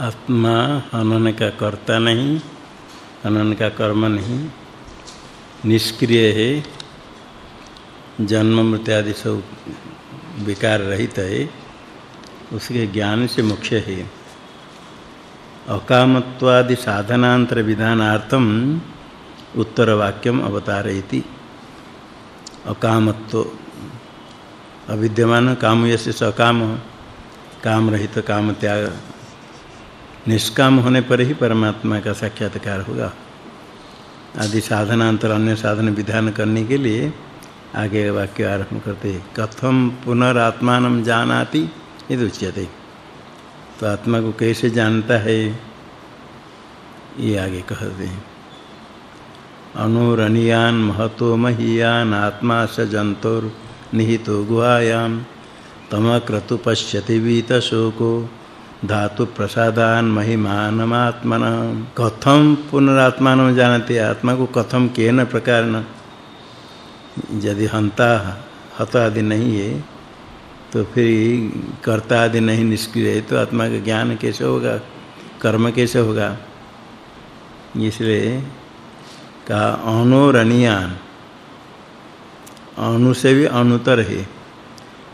आत्मा हनन का कर्ता नहीं, हनन का कर्म नहीं। निष्क्रिय है, जन्म मृत्यु आदि सब विकार रहित है, उसके ज्ञान से मुख्य है। अकामत्वादि साधनांतर विधानार्थम उत्तर वाक्यम अवतारयति। अकामत्व, अविद्यमान काम यसे सकाम काम रहित काम त्याग निष्काम होने पर ही परमात्मा का साक्षात्कार होगा। आदि साधनांतर अन्य साधन विधान करने के लिए आगे वाक्य आरंभ करते कथम पुनरात्मान जानाति यदि उच्यते तो आत्मा को कैसे जानता है, ये आगे कहते हैं। अनुरणीयान महतो महीयान आत्मा स जंतुर निहितो गुहायाम तमक्रतु पश्यति वीत शोको धातु प्रसादान महिमानमात्मन कथम पुनरात्मान जानते? आत्मा को कथम केन प्रकार न यदि हंता हत आदि नहीं है तो फिर कर्ता आदि नहीं निष्क्रिय है तो आत्मा का ज्ञान कैसे होगा? कर्म कैसे होगा? इसलिए का अनुरणीयान अणु से भी अनुतर है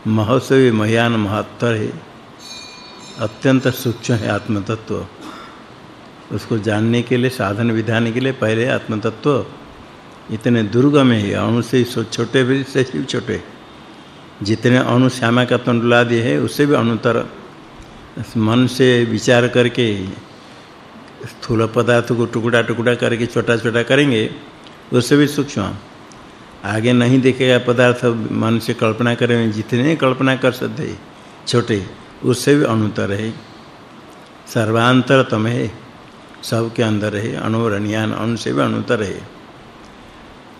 मह से भी महयान महत्तर है। अत्यंत सूक्ष्म है आत्म तत्व उसको जानने के लिए, साधन विधान के लिए पहले आत्म तत्व इतने दुर्गम है। अणु से छोटे भी से छोटे। जितने अणु श्यामा का तंडुलादि है, उससे भी अनुतर मन से विचार करके, स्थूल पदार्थ को टुकड़ा टुकड़ा करके, छोटा छोटा करेंगे, उससे भी सूक्ष्म। आगे नहीं देखेगा पदार्थ, मन से कल्पना करें जितने कल्पना कर सकते छोटे। उससे भी अनुतर है। सर्वांतरतम है। सब के अंदर है। अणुरणियान अणु से भी अनुतर है।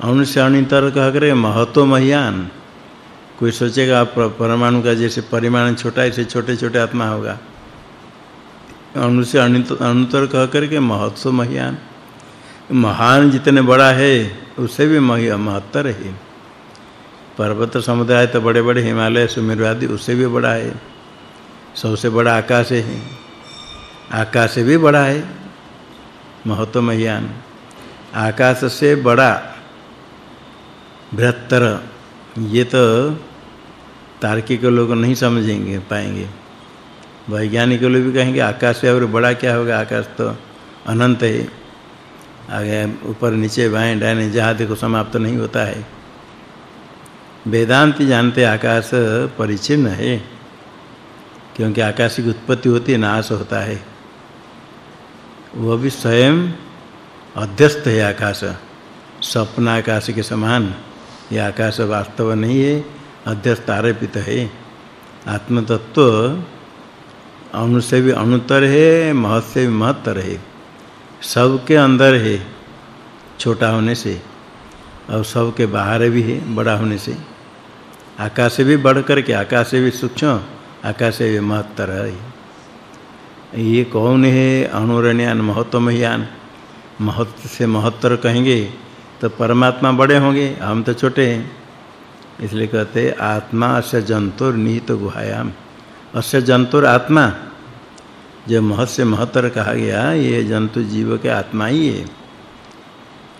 अणु से अणुतर कह करे, महत्व महियान। कोई सोचेगा परमाणु का जैसे परिमाण छोटा है ऐसे छोटे-छोटे आत्मा होगा। अणु से अणुतर कह करके महत्व महियान। महान जितने बड़ा है, उससे भी महत्तर है। पर्वत समुदाय तो बड़े-बड़े हिमालय, सुमेरु आदि, उससे भी बड़ा है। सबसे बड़ा आकाश है। आकाश भी बड़ा है, महत्व महियान आकाश से बड़ा, बृहत्तर, ये तो तार्किक लोग नहीं समझेंगे, पाएँगे। वैज्ञानिक लोग भी कहेंगे, आकाश से और बड़ा क्या होगा? आकाश तो अनंत है। आगे ऊपर नीचे बाएँ दाएँ, जहाँ देखो समाप्त नहीं होता है। वेदांत जानते आकाश परिचिन्न है। क्योंकि आकाश की उत्पत्ति होती है, नाश होता है। वो भी स्वयं अध्यस्त है आकाश। स्वप्न आकाश के समान, ये आकाश वास्तव नहीं है, अध्यस्त आरोपित है। आत्म तत्व अणु से भी अणुतर है, महत से भी महत्तर है। सबके अंदर है, छोटा होने से। और सबके बाहर भी है, बड़ा होने से। आकाश से भी बढ़ करके आकाश से भी सूक्ष्म। आकाश से महत्तर है। ये कौन है? अणुरणयान महत्वमयान महत्व से महत्तर कहेंगे तो परमात्मा बड़े होंगे। हम तो छोटे हैं। इसलिए कहते आत्मा अस्य जंतुर निहित गुहायाम। अस्य जंतुर आत्मा। जो महत से महत्तर कहा गया, ये जंतु जीव के आत्मा ही है।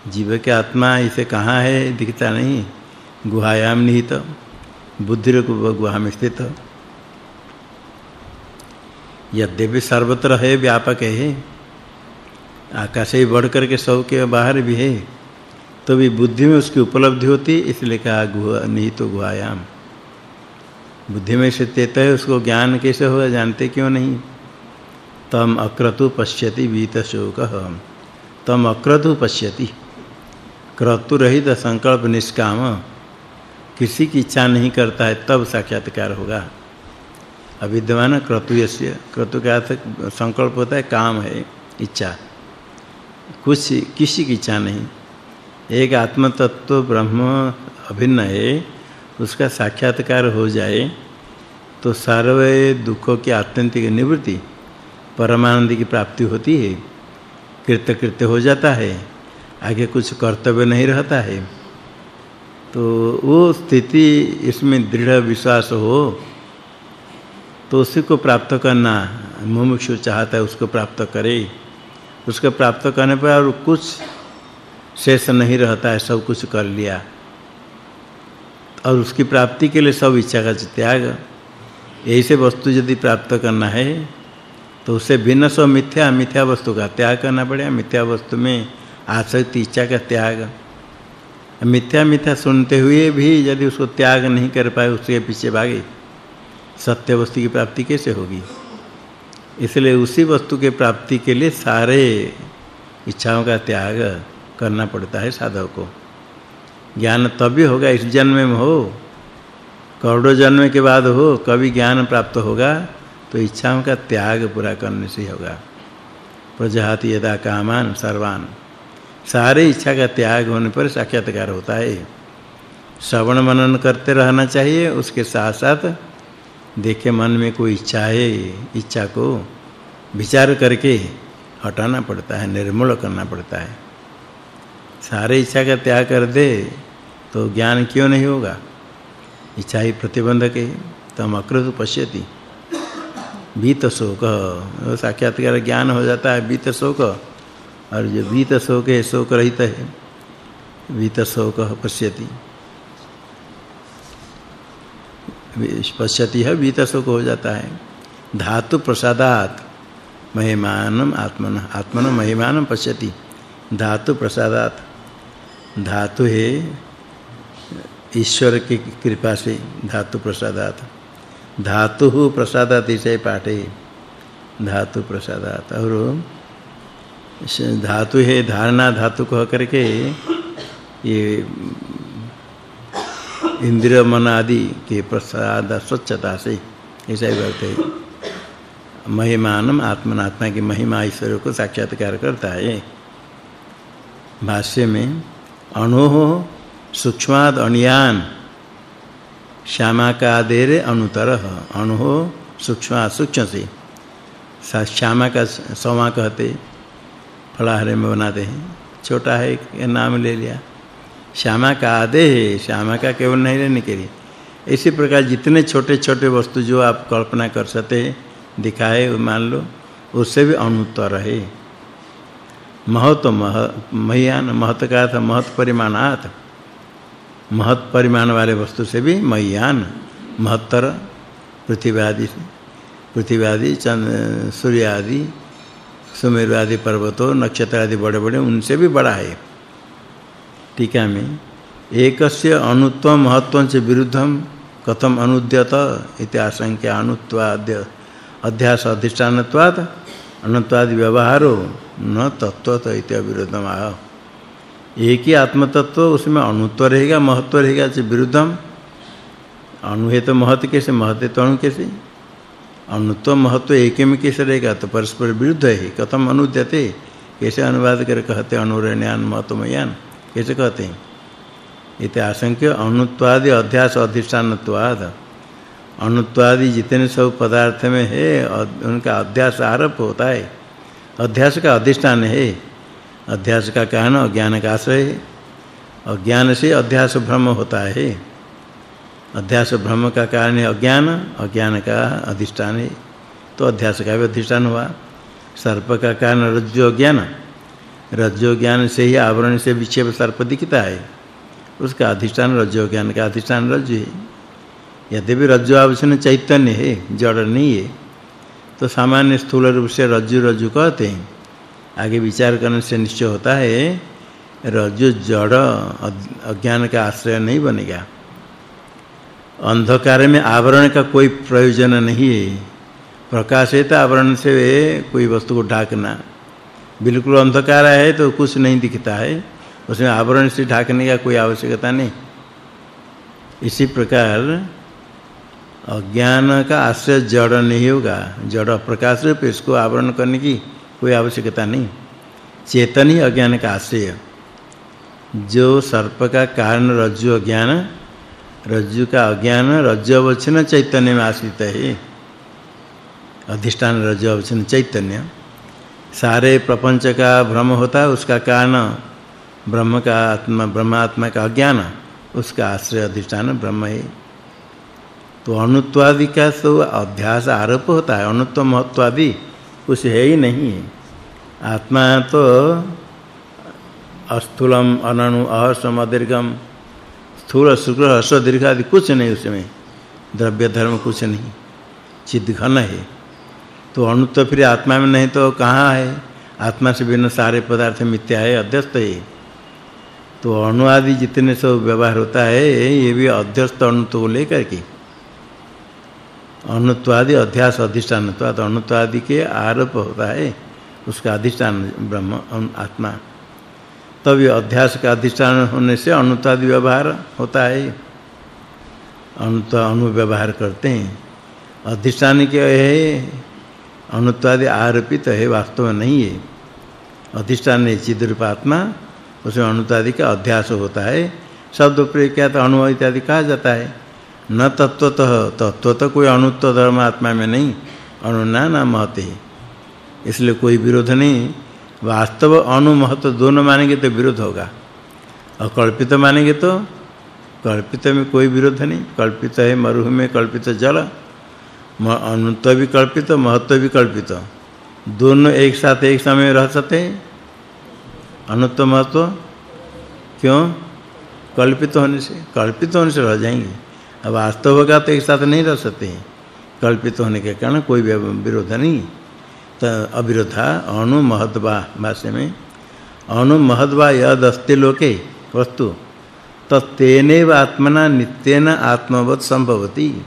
जीव के आत्मा इसे कहाँ है? दिखता नहीं। गुहायाम निहित। बुद्धि रूप गुहा में स्थित। यद्यपि सर्वत्र है, व्यापक है। आकाश से बढ़ करके सब के बाहर भी है। तो भी बुद्धि में उसकी उपलब्धि होती, इसलिए कहा, गुहा निहित गुहायाम। बुद्धि में स्थित है, उसको ज्ञान कैसे होगा, जानते क्यों नहीं? तम अक्रतु पश्यति वीत शोक तम अक्रतु पश्यति। क्रतु रहित संकल्प निष्काम। किसी की इच्छा नहीं करता है, तब साक्षात्कार होगा। अविद्यमान क्रतुयस्य क्रतु का अर्थ संकल्प होता है, काम है, इच्छा। कुछ किसी की इच्छा नहीं। एक आत्म तत्व ब्रह्म अभिन्न है, उसका साक्षात्कार हो जाए तो सर्व दुखों की आत्यंतिक निवृत्ति, परमानंद की प्राप्ति होती है। कृत्य कृत्य हो जाता है, आगे कुछ कर्तव्य नहीं रहता है। तो वो स्थिति इसमें दृढ़ विश्वास हो तो उसी को प्राप्त करना। मुमुक्षु चाहता है उसको प्राप्त करे। उसको प्राप्त करने पर और कुछ शेष नहीं रहता है, सब कुछ कर लिया। और उसकी प्राप्ति के लिए सब इच्छा का त्याग। ऐसे वस्तु यदि प्राप्त करना है तो उससे भिन्न सब मिथ्या मिथ्या वस्तु का त्याग करना पड़ेगा। मिथ्या वस्तु में आसक्ति, इच्छा का त्याग। मिथ्या मिथ्या सुनते हुए भी यदि उसको त्याग नहीं कर पाए, उसके पीछे भागे। सत्य वस्तु की प्राप्ति कैसे होगी? इसलिए उसी वस्तु के प्राप्ति के लिए सारे इच्छाओं का त्याग करना पड़ता है साधक को। ज्ञान तभी होगा इस जन्म में हो, करोड़ों जन्म के बाद हो, कभी ज्ञान प्राप्त होगा तो इच्छाओं का त्याग पूरा करने से होगा। प्रजाति यदा कामान सर्वान। सारे इच्छा का त्याग होने पर साक्षात्कार होता है। श्रवण मनन करते रहना चाहिए, उसके साथ साथ देखे मन में कोई इच्छा है, इच्छा को विचार करके हटाना पड़ता है, निर्मूल करना पड़ता है। सारे इच्छा का त्याग कर दे तो ज्ञान क्यों नहीं होगा? इच्छा ही प्रतिबंधक है तम अकृत पश्यति। बीत शोक साक्षात्कार ज्ञान हो जाता है, बीत शोक। और जो बीत शोक है, शोक रहित है, बीत शोक पश्यति। पश्यति है बीत शोक हो जाता है। धातु प्रसादात महिमानम आत्मन आत्मन महिमानम पश्यति। धातु प्रसादात। धातु है ईश्वर की कृपा से धातु प्रसादात। धातु प्रसादात इसे पाठे। धातु प्रसादात। और धातु है धारणा धातु कह करके ये इंद्रिय मन आदि के प्रसाद स्वच्छता से। ऐसा ही करते है। महिमानम आत्मनात्मा की महिमा ईश्वर को साक्षात्कार करता है। भाष्य में, अणु सूक्ष्माद अणियान श्यामा का देर अनुतर सूक्ष्म सूक्ष्म से श्यामा का सौमा कहते, फलाहार में बनाते हैं। छोटा है नाम ले लिया। श्यामा का आदे श्यामा का केवल नहीं रहने के लिए। इसी प्रकार जितने छोटे-छोटे वस्तु जो आप कल्पना कर सकते दिखाए मान लो, उससे भी अनुत्तर है महत मह, महियान, महत का था महत परिमाणात। महत परिमाण वाले वस्तु से भी महियान, महत्तर पृथ्वी आदि पृथ्वी आदि चंद्र सूर्य आदि सुमेरु आदि पर्वतों नक्षत्र आदि बड़े-बड़े, उनसे भी बड़ा है। टीका में, एकस्य अनुत्व महत्वं च विरुद्धम कथम अनुद्यत इति आशंका अनुत्वाद्य अध्यास अधिष्ठानत्वात् अनुत्वादि व्यवहारो न तत्वत इति अविरुद्धम आ एक ही आत्म तत्व उसमें अनुत्व रहेगा महत्व रहेगा च विरुद्धम। अणु है तो महत्व कैसे महत्व तो अणु कैसे? अनुत्व महत्व एक में कैसे रहेगा? तो परस्पर विरुद्ध है। कथम अनुद्यते? कैसे अनुवाद कर? कहते अनुरण्यान महत्वमयान कैसे कहते हैं। इति आशंक्य अनुत्वादि अध्यास अधिष्ठानत्वाद। अनुत्वादि जितने सब पदार्थ में है उनका अध्यास आरोप होता है। अध्यास का अधिष्ठान है। अध्यास का कारण अज्ञान का आश्रय है। अज्ञान से अध्यास भ्रम होता है। अध्यास भ्रम का कारण है अज्ञान अज्ञान का अधिष्ठान है। तो अध्यास का भी अधिष्ठान हुआ। सर्प का कारण रज्जु अज्ञान रज्जु ज्ञान से ही आवरण से विक्षेप सर्प दिखता है। उसका अधिष्ठान रज्जो ज्ञान का अधिष्ठान रज्जु है। यद्यपि रज्जु आवश्यन चैतन्य है, जड़ नहीं है तो सामान्य स्थूल रूप से रज्जु रज्जु कहते हैं। आगे विचार करने से निश्चय होता है रज्जु जड़ अज्ञान का आश्रय नहीं बनेगा। अंधकार में आवरण का कोई प्रयोजन नहीं है। प्रकाश है तो आवरण से कोई वस्तु को ढाकना बिल्कुल अंधकार है तो कुछ नहीं दिखता है। उसमें आवरण से ढाकने का कोई आवश्यकता नहीं। इसी प्रकार अज्ञान का आश्रय जड़ नहीं होगा। जड़ प्रकाश रूप इसको आवरण करने की कोई आवश्यकता नहीं। चेतन ही अज्ञान का आश्रय जो सर्प का कारण रज्जु अज्ञान, रज्जु का अज्ञान रज्जु अवच्छिन्न चैतन्य में आश्रित है। अधिष्ठान रज्जु अवच्छिन्न चैतन्य। सारे प्रपंच का भ्रम होता है, उसका कारण ब्रह्म का आत्मा, ब्रह्मात्मा का अज्ञान, उसका आश्रय अधिष्ठान ब्रह्म है। तो अनुत्वादि का तो अध्यास आरोप होता है, अनुत्व महत्वादि कुछ है ही नहीं आत्मा तो अस्थूलम, अननु अहसम दीर्घम स्थूल शुक्र हर्ष, दीर्घ आदि कुछ नहीं उसमें, द्रव्य धर्म कुछ नहीं चिद घन है। तो अणु तो फिर आत्मा में नहीं तो कहाँ है? आत्मा से भिन्न सारे पदार्थ मिथ्या है, अध्यस्त है। तो अणु आदि जितने सब व्यवहार होता है, ये भी अध्यस्त अणु तो लेकर के। अणुत्वादि अध्यास अधिष्ठानत्वाद अणुत्वादि के आरोप होता है, उसका अधिष्ठान ब्रह्म आत्मा। तब अध्यास का अधिष्ठान होने से अणुत्वादि व्यवहार होता है। अणुत अणु व्यवहार करते हैं। अधिष्ठान के है अणुत्वादि आरोपित है वास्तव में नहीं है। अधिष्ठान है चिद्रूप आत्मा, उसमें अणुत्वादि का अध्यास होता है। शब्द प्रयोग क्या तो अणु इत्यादि कहा जाता है। न तत्वतः तत्वतः कोई अणुत्व धर्म आत्मा में नहीं अणुना न महते इसलिए कोई विरोध नहीं। वास्तव अणु महत्व दोनों मानेंगे तो विरोध होगा। और कल्पित मानेंगे तो कल्पित में कोई विरोध नहीं। कल्पित है मरुह में कल्पित जल अनंत भी कल्पित महत्व भी कल्पित दोनों एक साथ एक समय रह सकते हैं। अनंत महत्व क्यों? कल्पित होने से, कल्पित होने से रह जाएँगे। अब वास्तव होगा तो एक साथ नहीं रह सकते हैं। कल्पित होने के कारण कोई विरोध नहीं तो अविरोधा, अणु, महत्वा, भाष्य में, अणु, महत्वा, यद, अस्ति, लोके, वस्तु। तत्तेनेव आत्मना, नित्येन आत्मवत संभवती।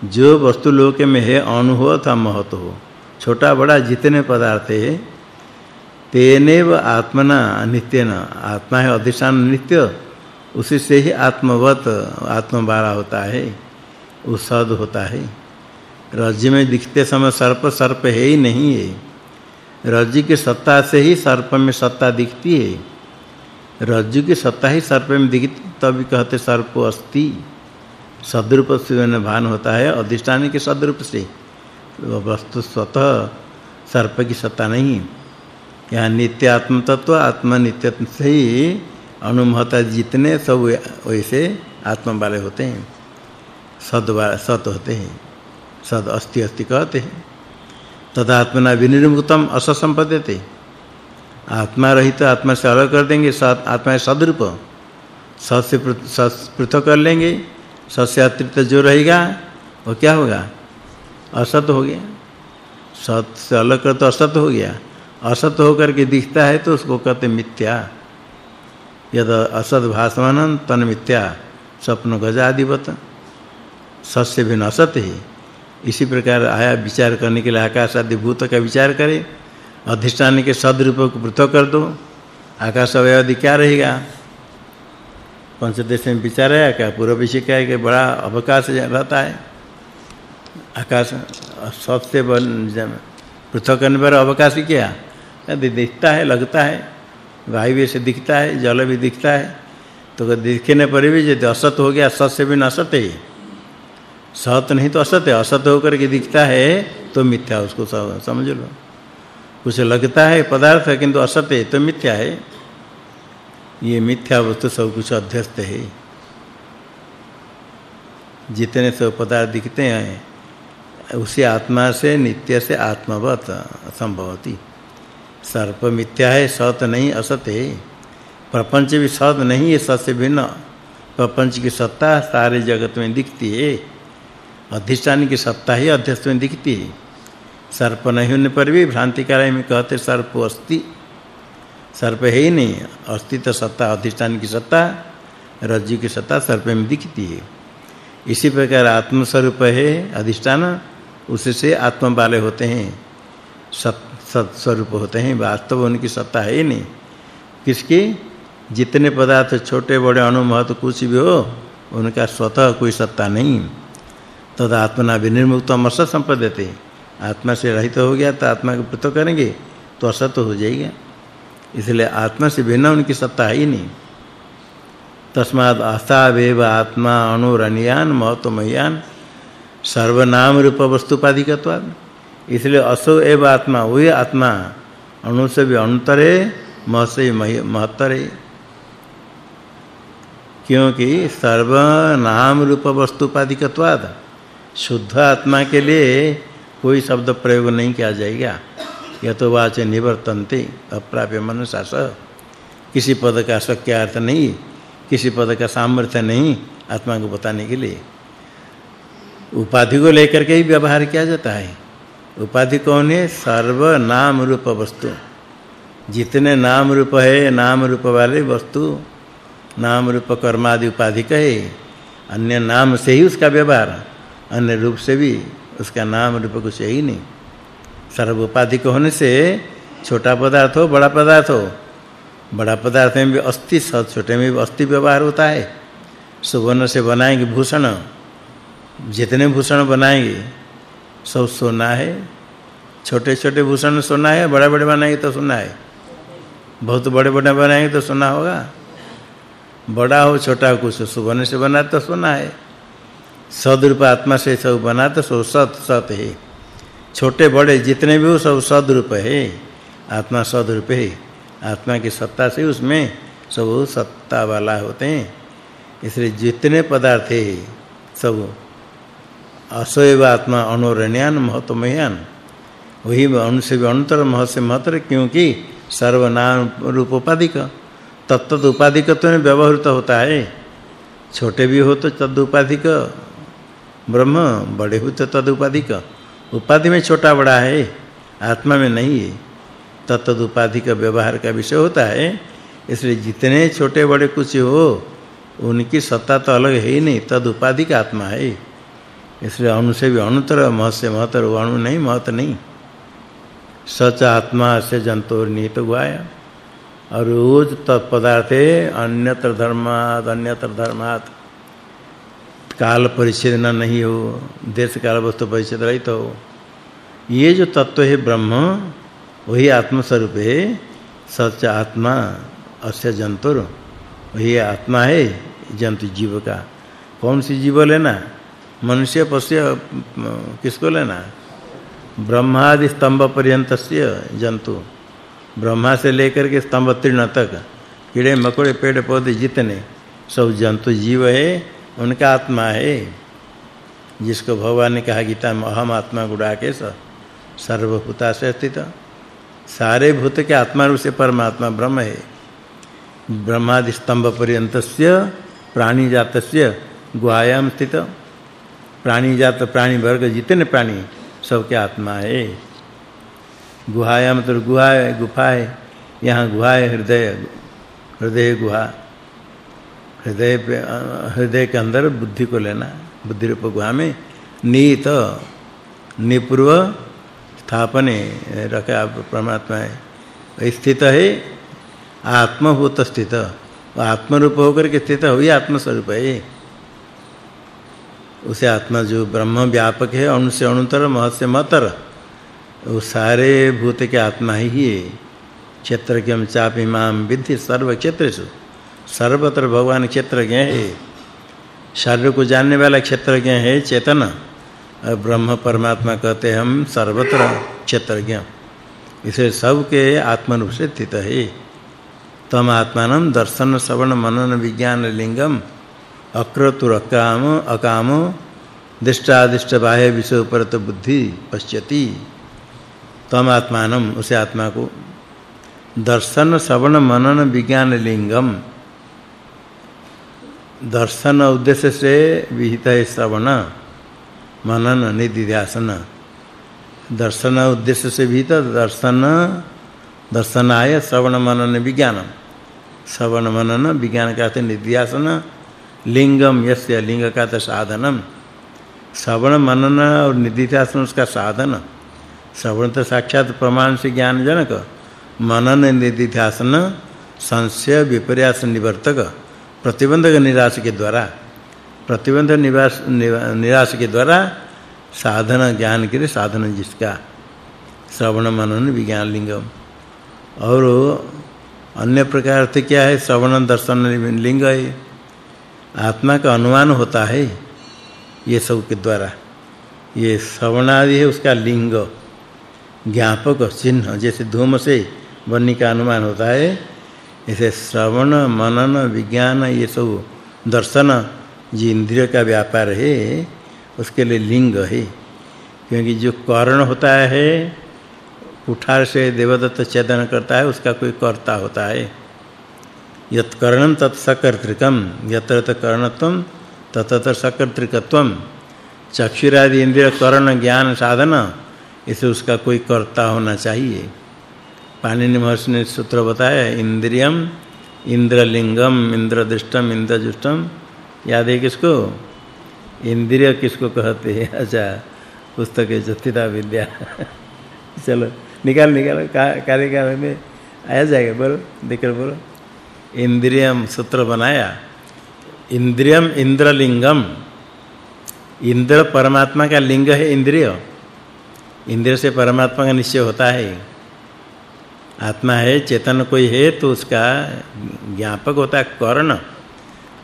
जो वस्तु लोक में है अणु हो अथवा हो छोटा बड़ा जितने पदार्थ है तेनेव आत्मना नित्यन। आत्मा है अधिष्ठान नित्य, उसी से ही आत्मवत, आत्मबारा होता है उसद होता है। रज्जु में दिखते समय सर्प सर्प है ही नहीं है। रज्जु की सत्ता से ही सर्प में सत्ता दिखती है। रज्जु की सत्ता ही सर्प में दिखती, तभी कहते सर्प अस्ति। सदरूप से भान होता है, अधिष्ठान के सदरूप से। वस्तु स्वतः, सर्प की सत्ता नहीं यहाँ नित्य आत्म तत्व, आत्मा नित्य से ही अनुमता जितने सब वैसे आत्मा वाले होते हैं। सद सत होते हैं। सद अस्ति अस्ति कहते हैं। तदात्मना विनिर्मुक्तम असंपद्यते आत्मा रहित तो आत्मा से अलग कर देंगे, सत, आत्मा सदरूप। सत से पृथक कर लेंगे। सस्य अतिरिक्त जो रहेगा, वो क्या होगा? असत हो गया। सत से अलग कर तो असत हो गया। असत होकर के दिखता है तो उसको कहते मिथ्या। यद असत भासमान तन मिथ्या स्वप्न गजादिवत सस्य भिन्न असत है। इसी प्रकार आया विचार करने के लिए आकाश आदि भूत का विचार करें। अधिष्ठान के सदरूप को पृथक कर दो। आकाश अवयव क्या रहेगा? पंचदेश में विचार है? क्या पूर्व विषय क्या है? कि बड़ा अवकाश रहता है? आकाश सबसे पृथक करने पर अवकाश क्या? यदि दिखता है, लगता है, वायु से दिखता है, जल भी दिखता है तो दिखने पर भी यदि असत हो गया सत से भी असत है सत नहीं तो असत है, असत होकर के दिखता है तो मिथ्या, उसको समझ लो। कुछ लगता है पदार्थ है किंतु असत है तो मिथ्या है। ये मिथ्या वस्तु सब कुछ अध्यस्त है। जितने सब पदार्थ दिखते हैं, उसी आत्मा से, नित्य से आत्मवत संभवती। सर्प मिथ्या है, सत नहीं, असत है। प्रपंच भी सत नहीं है, सत से भिन्न। प्रपंच की सत्ता सारे जगत में दिखती है। अधिष्ठान की सत्ता ही अध्यस्त में दिखती है। सर्प नहीं होने पर भी भ्रांतिकाराय में कहते सर्प अस्ति। सर्प है ही नहीं। अस्तित्व सत्ता, अधिष्ठान की सत्ता रज्जु की सत्ता सर्प में दिखती है। इसी प्रकार आत्म स्वरूप है, अधिष्ठान उससे आत्म वाले होते हैं। सत सत स्वरूप होते हैं। वास्तव उनकी सत्ता है ही नहीं। किसकी? जितने पदार्थ छोटे, बड़े, अणु, महत्व, कुछ भी हो, उनका स्वतः कोई सत्ता नहीं। तद आत्मना विनिर्मुक्त अमस संपदते आत्मा से रहित हो गया तो आत्मा को पृथक करेंगे तो असत हो जाएगा। इसलिए आत्मा से भिन्न उनकी सत्ता है ही नहीं। तस्माद असावेव आत्मा अणुरनियान महत्वमयान सर्वनाम रूप वस्तुपादिकत्वाद इसलिए असो एव आत्मा, वही आत्मा अणु से भी अंतर है मह से महत्तर। है क्योंकि सर्व नाम रूप वस्तु शुद्ध आत्मा के लिए कोई शब्द प्रयोग नहीं किया जाएगा। यह तो वाच निवर्तन्ते, अप्राप्य मनसा स। किसी पद का शक्य अर्थ नहीं, किसी पद का सामर्थ्य नहीं, आत्मा को बताने के लिए। उपाधि को लेकर के ही व्यवहार किया जाता है। उपाधि कौन है? सर्व नाम रूप वस्तु। जितने नाम रूप है, नाम रूप वाले वस्तु, नाम रूप कर्म आदि उपाधि कहे, अन्य नाम से ही उसका व्यवहार, अन्य रूप से भी उसका नाम रूप कुछ ही नहीं। सर्व होने से छोटा पदार्थ हो, बड़ा पदार्थ हो, बड़ा पदार्थ में भी अस्थि छोटे में भी अस्थि व्यवहार होता है। सुवर्ण से बनाएँगे भूषण, जितने भूषण बनाएँगे, सब सोना है। छोटे-छोटे भूषण सोना है, बड़े-बड़े बनाएँगे तो सोना है। बहुत बड़े-बड़े बनाएँगे तो सोना होगा। बड़ा हो, छोटा हो, कुछ सुवर्ण से बना तो सोना है। सदरूप आत्मा से सब बना तो सो सत सत है। छोटे बड़े जितने भी हो, सब सदरूप है। आत्मा सदरूप है। आत्मा की सत्ता से उसमें सब सत्ता वाला होते हैं। इसलिए जितने पदार्थ है, सब असैव आत्मा, अनुरण्यान, महत्वमयान। वही अणु से भी अणुतर मह से महतर क्योंकि सर्वनाम रूप उपाधिक तत्त उपाधिकत्व में व्यवहृत होता है। छोटे भी हो तो तद उपाधिक, ब्रह्म, बड़े हो तो तद उपाधिक। उपाधि में छोटा बड़ा है, आत्मा में नहीं है। तत्त उपाधि का व्यवहार का विषय होता है, इसलिए जितने छोटे बड़े कुछ हो, उनकी सत्ता तो अलग है ही नहीं, तद उपाधि का आत्मा है। इसलिए अणु से भी अणुतर महत से महतर अणु नहीं, महत नहीं। सच आत्मा से जंतुर निहित हुआया और रोज तत्पदार्थे अन्यत्र धर्मात् अन्यत्र धर्मात्। काल परिच्छेद नहीं हो, देश काल वस्तु परिच्छेद रहित हो। ये जो तत्व है ब्रह्म, वही आत्म स्वरूप है सच आत्मा, अस्य जंतुर। वही आत्मा है जंतु जीव का। कौन सी जीव लेना? मनुष्य, पशु, किसको लेना? ब्रह्मादि स्तंभ पर्यंतस्य जंतु। ब्रह्मा से लेकर के स्तंभ तीर्ण तक। कीड़े, मकोड़े, पेड़, पौधे जितने, सब जंतु जीव है। उनका आत्मा है, जिसको भगवान ने कहा, गीता में अहम आत्मा गुड़ाकेश सर्वभूता से स्थित। सारे भूत के आत्मा रूप से परमात्मा ब्रह्म है। ब्रह्मादि स्तंभ पर्यंतस्य प्राणी जातस्य गुहायाम स्थित। प्राणी जात प्राणी वर्ग जितने प्राणी, सबके आत्मा है। गुहायाम तो गुहा है गुफा है। यहाँ गुहा है हृदय हृदय गुहा। हृदय पे हृदय के अंदर बुद्धि को लेना बुद्धि रूप गुहा में नीत, निपूर्व स्थापने, रखा परमात्मा है। स्थित है, आत्मभूत स्थित। आत्म रूप होकर के स्थित हुई आत्म स्वरूप है उसे आत्मा जो ब्रह्म व्यापक है, अणु से अणुतर, महत से महतर, वो सारे भूत के आत्मा ही है। चाप इमाम विद्धि सर्व क्षेत्रेषु सर्वत्र भगवान क्षेत्रज्ञ है शरीर को जानने वाला क्षेत्रज्ञ है चेतन। और ब्रह्म परमात्मा कहते हम सर्वत्र क्षेत्रज्ञ इसे सबके आत्म रूप से स्थित है तम आत्मानं दर्शन श्रवण मनन विज्ञान लिंगम अक्रतुरकाम अकाम दिष्टादिष्ट बाह्य विषय उपरत बुद्धि पश्यति। तम आत्मानम उसे आत्मा को दर्शन श्रवण मनन विज्ञान लिंगम दर्शन उद्देश्य से विहित है श्रवण, मनन, निधिध्यासन। दर्शन उद्देश्य से विहित, दर्शन, दर्शनाय श्रवण, मनन, विज्ञानम। श्रवण, मनन, विज्ञान का अर्थ निधिध्यासन। लिंगम यस्य, लिंग का तो साधनम। श्रवण, मनन और निधिध्यासन उसका साधन। श्रवण तो साक्षात प्रमाण से ज्ञान जनक मनन, निधिध्यासन, संशय, विपर्यास, निवर्तक। प्रतिबंधक निराश के द्वारा प्रतिबंध निवास निराश के द्वारा साधन ज्ञान के लिए साधन जिसका श्रवण मनन विज्ञान लिंगम। और अन्य प्रकार से क्या है? श्रवण दर्शन लिंग है। आत्मा का अनुमान होता है ये सब के द्वारा। ये श्रवण आदि है उसका लिंग, ज्ञापक चिन्ह, जैसे धूम से बन्नी का अनुमान होता है। ऐसे श्रवण, मनन, विज्ञान, ये सब दर्शन जी इंद्रिय का व्यापार है, उसके लिए लिंग है। क्योंकि जो कर्ण होता है कुठार से देवदत्त चेतन करता है, उसका कोई कर्ता होता है। यत कर्णम तत् सकर्तृकम यत्र तत् कर्णत्वम ततत सकर्तृकत्वम चक्षुरादि इंद्रिय, कर्ण, ज्ञान, साधन, इसे उसका कोई कर्ता होना चाहिए। पाणिनि महर्षि ने सूत्र बताया, इंद्रियम इंद्रलिंगम इंद्रदृष्टम, इंद्रजुष्टम। याद है किसको? इंद्रिय किसको कहते हैं? अच्छा पुस्तक है जतिता विद्या। चलो, निकाल निकाल कार्य का में आया जाएगा, बोलो देखकर बोलो। इंद्रियम सूत्र बनाया, इंद्रियम इंद्रलिंगम इंद्र परमात्मा का लिंग है इंद्रिय। इंद्रिय से परमात्मा का निश्चय होता है। आत्मा है, चेतन कोई है तो उसका ज्ञापक होता है कर्ण।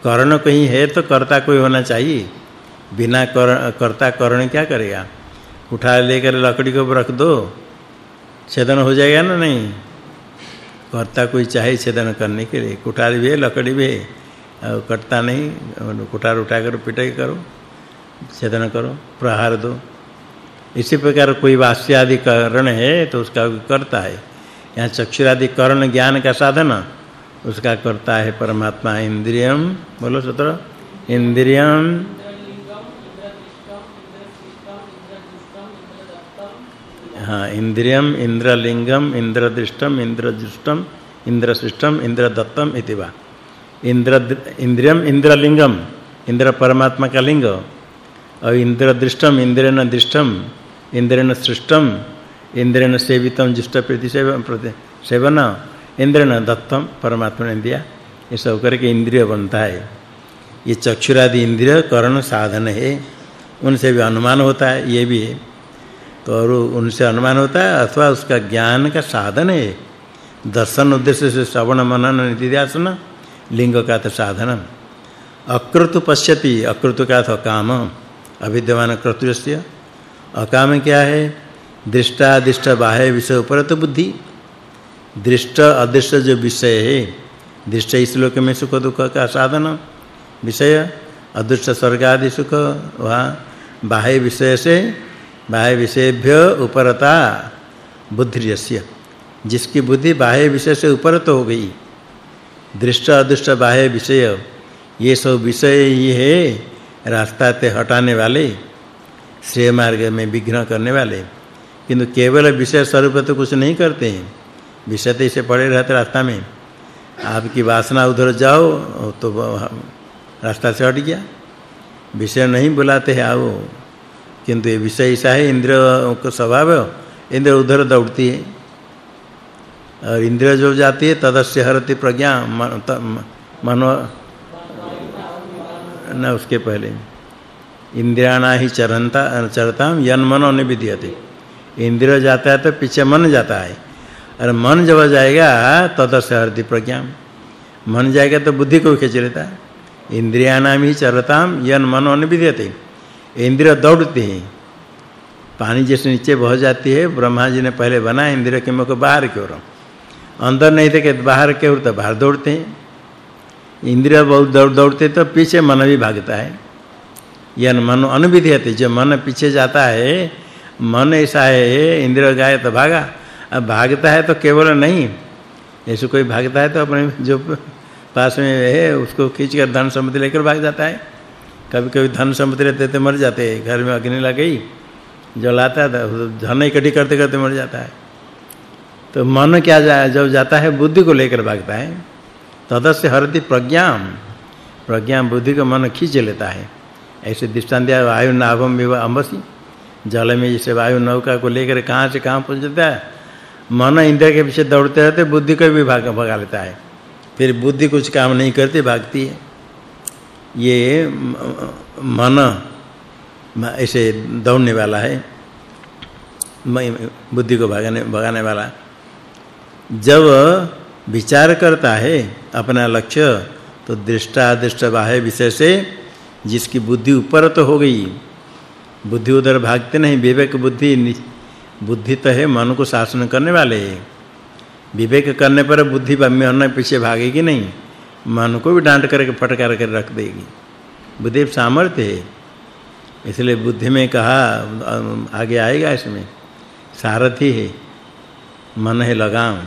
कर्ण कहीं है तो कर्ता कोई होना चाहिए। बिना कर्ता कर्ण क्या करेगा? उठा लेकर लकड़ी को रख दो। छेदन हो जाएगा ना नहीं? कर्ता कोई चाहे छेदन करने के लिए। कुठार भी है, लकड़ी भी है। और कटता नहीं कुठार उठाकर पिटाई करो, छेदन करो, प्रहार दो। इसी प्रकार कोई वास्य आदि करण है तो उसका करता है। यहाँ चक्षुरादि करण ज्ञान का साधन, उसका करता है परमात्मा इंद्रियम। बोलो सूत्र। इंद्रियम। हाँ इंद्रियम, इंद्रलिंगम, इंद्रदृष्टम इंद्रजुष्टम इंद्रसृष्टम इंद्रदत्तम इति वा। इंद्र, इंद्रियम, इंद्रलिंगम, इंद्र परमात्मा का लिंग, और इंद्रदृष्टम, इंद्रेण दृष्टम, इंद्रेण सृष्टम इंद्रेण सेवितम जुष्ट प्रति सेव सेवन। इंद्रेण दत्तम परमात्मा ने दिया ये सब करके इंद्रिय बनता है। ये चक्षुरादि इंद्रिय करण साधन है। उनसे भी अनुमान होता है, ये भी है। तो और उनसे अनुमान होता है, अथवा उसका ज्ञान का साधन है। दर्शन उद्देश्य से श्रवण मनन निधिध्यासन, लिंग का तो साधन अकृत पश्यति, अकृत का तो काम। अविद्यमान कर्तृस्य अकाम क्या है? दृष्टा दृष्ट बाह्य विषय ऊपर तो बुद्धि। दृष्ट अदृष्ट जो विषय है, दृष्ट इस लोक में सुख दुख का साधन, विषय, अदृष्ट स्वर्ग आदि सुख, वहाँ बाह्य विषय से बाह्य विषयभ्य उपरता बुद्धिर्यस्य। जिसकी बुद्धि बाह्य विषय से उपरत हो गई, दृष्ट अदृष्ट बाह्य विषय, ये सब विषय ही है, रास्ता ते हटाने वाले, श्रेय मार्ग में विघ्न करने वाले। किंतु केवल विषय स्वरूप तो कुछ नहीं करते हैं। विषय तो इसे पड़े रहते रास्ता में। आपकी वासना उधर जाओ तो रास्ता से हट गया। विषय नहीं बुलाते हैं आओ। किंतु ये विषय ऐसा है, इंद्र का स्वभाव इंद्र उधर दौड़ती है। और इंद्र जो जाती है, तदस्य हरति प्रज्ञा मनो, न उसके पहले। इंद्रियाणा ही चरंता चरताम यन मनो निविद्यते इंद्रिय जाता है तो पीछे मन जाता है। और मन जब जाएगा तदस्य हरति प्रज्ञा मन जाएगा तो बुद्धि को खींच लेता है। इंद्रियाणाम ही चरताम, यन मनो निविद्यते इंद्रिय दौड़ते हैं। पानी जैसे नीचे बह जाती है, ब्रह्मा जी ने पहले बनाया इंद्रिय के मुख बाहर की ओर। अंदर नहीं थे कि बाहर के ओर तो बाहर दौड़ते हैं। इंद्रिय बहुत दौड़ दौड़ते तो पीछे मन भी भागता है। यन मन अनुविधेयते जो मन पीछे जाता है मन ऐसा है इंद्रिय गाय तो भागा। अब भागता है तो केवल नहीं। ऐसे कोई भागता है तो अपने जो पास में है उसको खींच कर धन संपत्ति लेकर भाग जाता है। कभी-कभी धन संपत्ति रहते तो मर जाते हैं। घर में अग्नि लग गई जलाता है तो धन इकट्ठी करते करते मर जाता है। तो मन क्या जा, जब जाता है बुद्धि को लेकर भागता है। तदस्य हरति प्रज्ञा प्रज्ञा बुद्धि को मन खींच लेता है। ऐसे दृष्टांत आयु नाभम विव अम्बसी जल में जैसे वायु नौका को लेकर कहाँ से कहाँ पहुँच जाता है? मन इंद्र के पीछे दौड़ते रहते, बुद्धि को भी भाग भगा लेता है। फिर बुद्धि कुछ काम नहीं करती, भागती है। ये मन ऐसे दौड़ने वाला है। बुद्धि को भगाने भगाने वाला। जब विचार करता है अपना लक्ष्य तो दृष्टा दृष्ट बाह्य विषय से जिसकी बुद्धि ऊपर तो हो गई बुद्धि उधर भागते नहीं, विवेक बुद्धि बुद्धि तो है मन को शासन करने वाले। विवेक करने पर बुद्धि में पीछे भागेगी नहीं, मन को भी डांट करके फटकार कर रख देगी। बुद्धि सामर्थ्य है। इसलिए बुद्धि में कहा, आगे आएगा इसमें, सारथी है, मन है लगाम।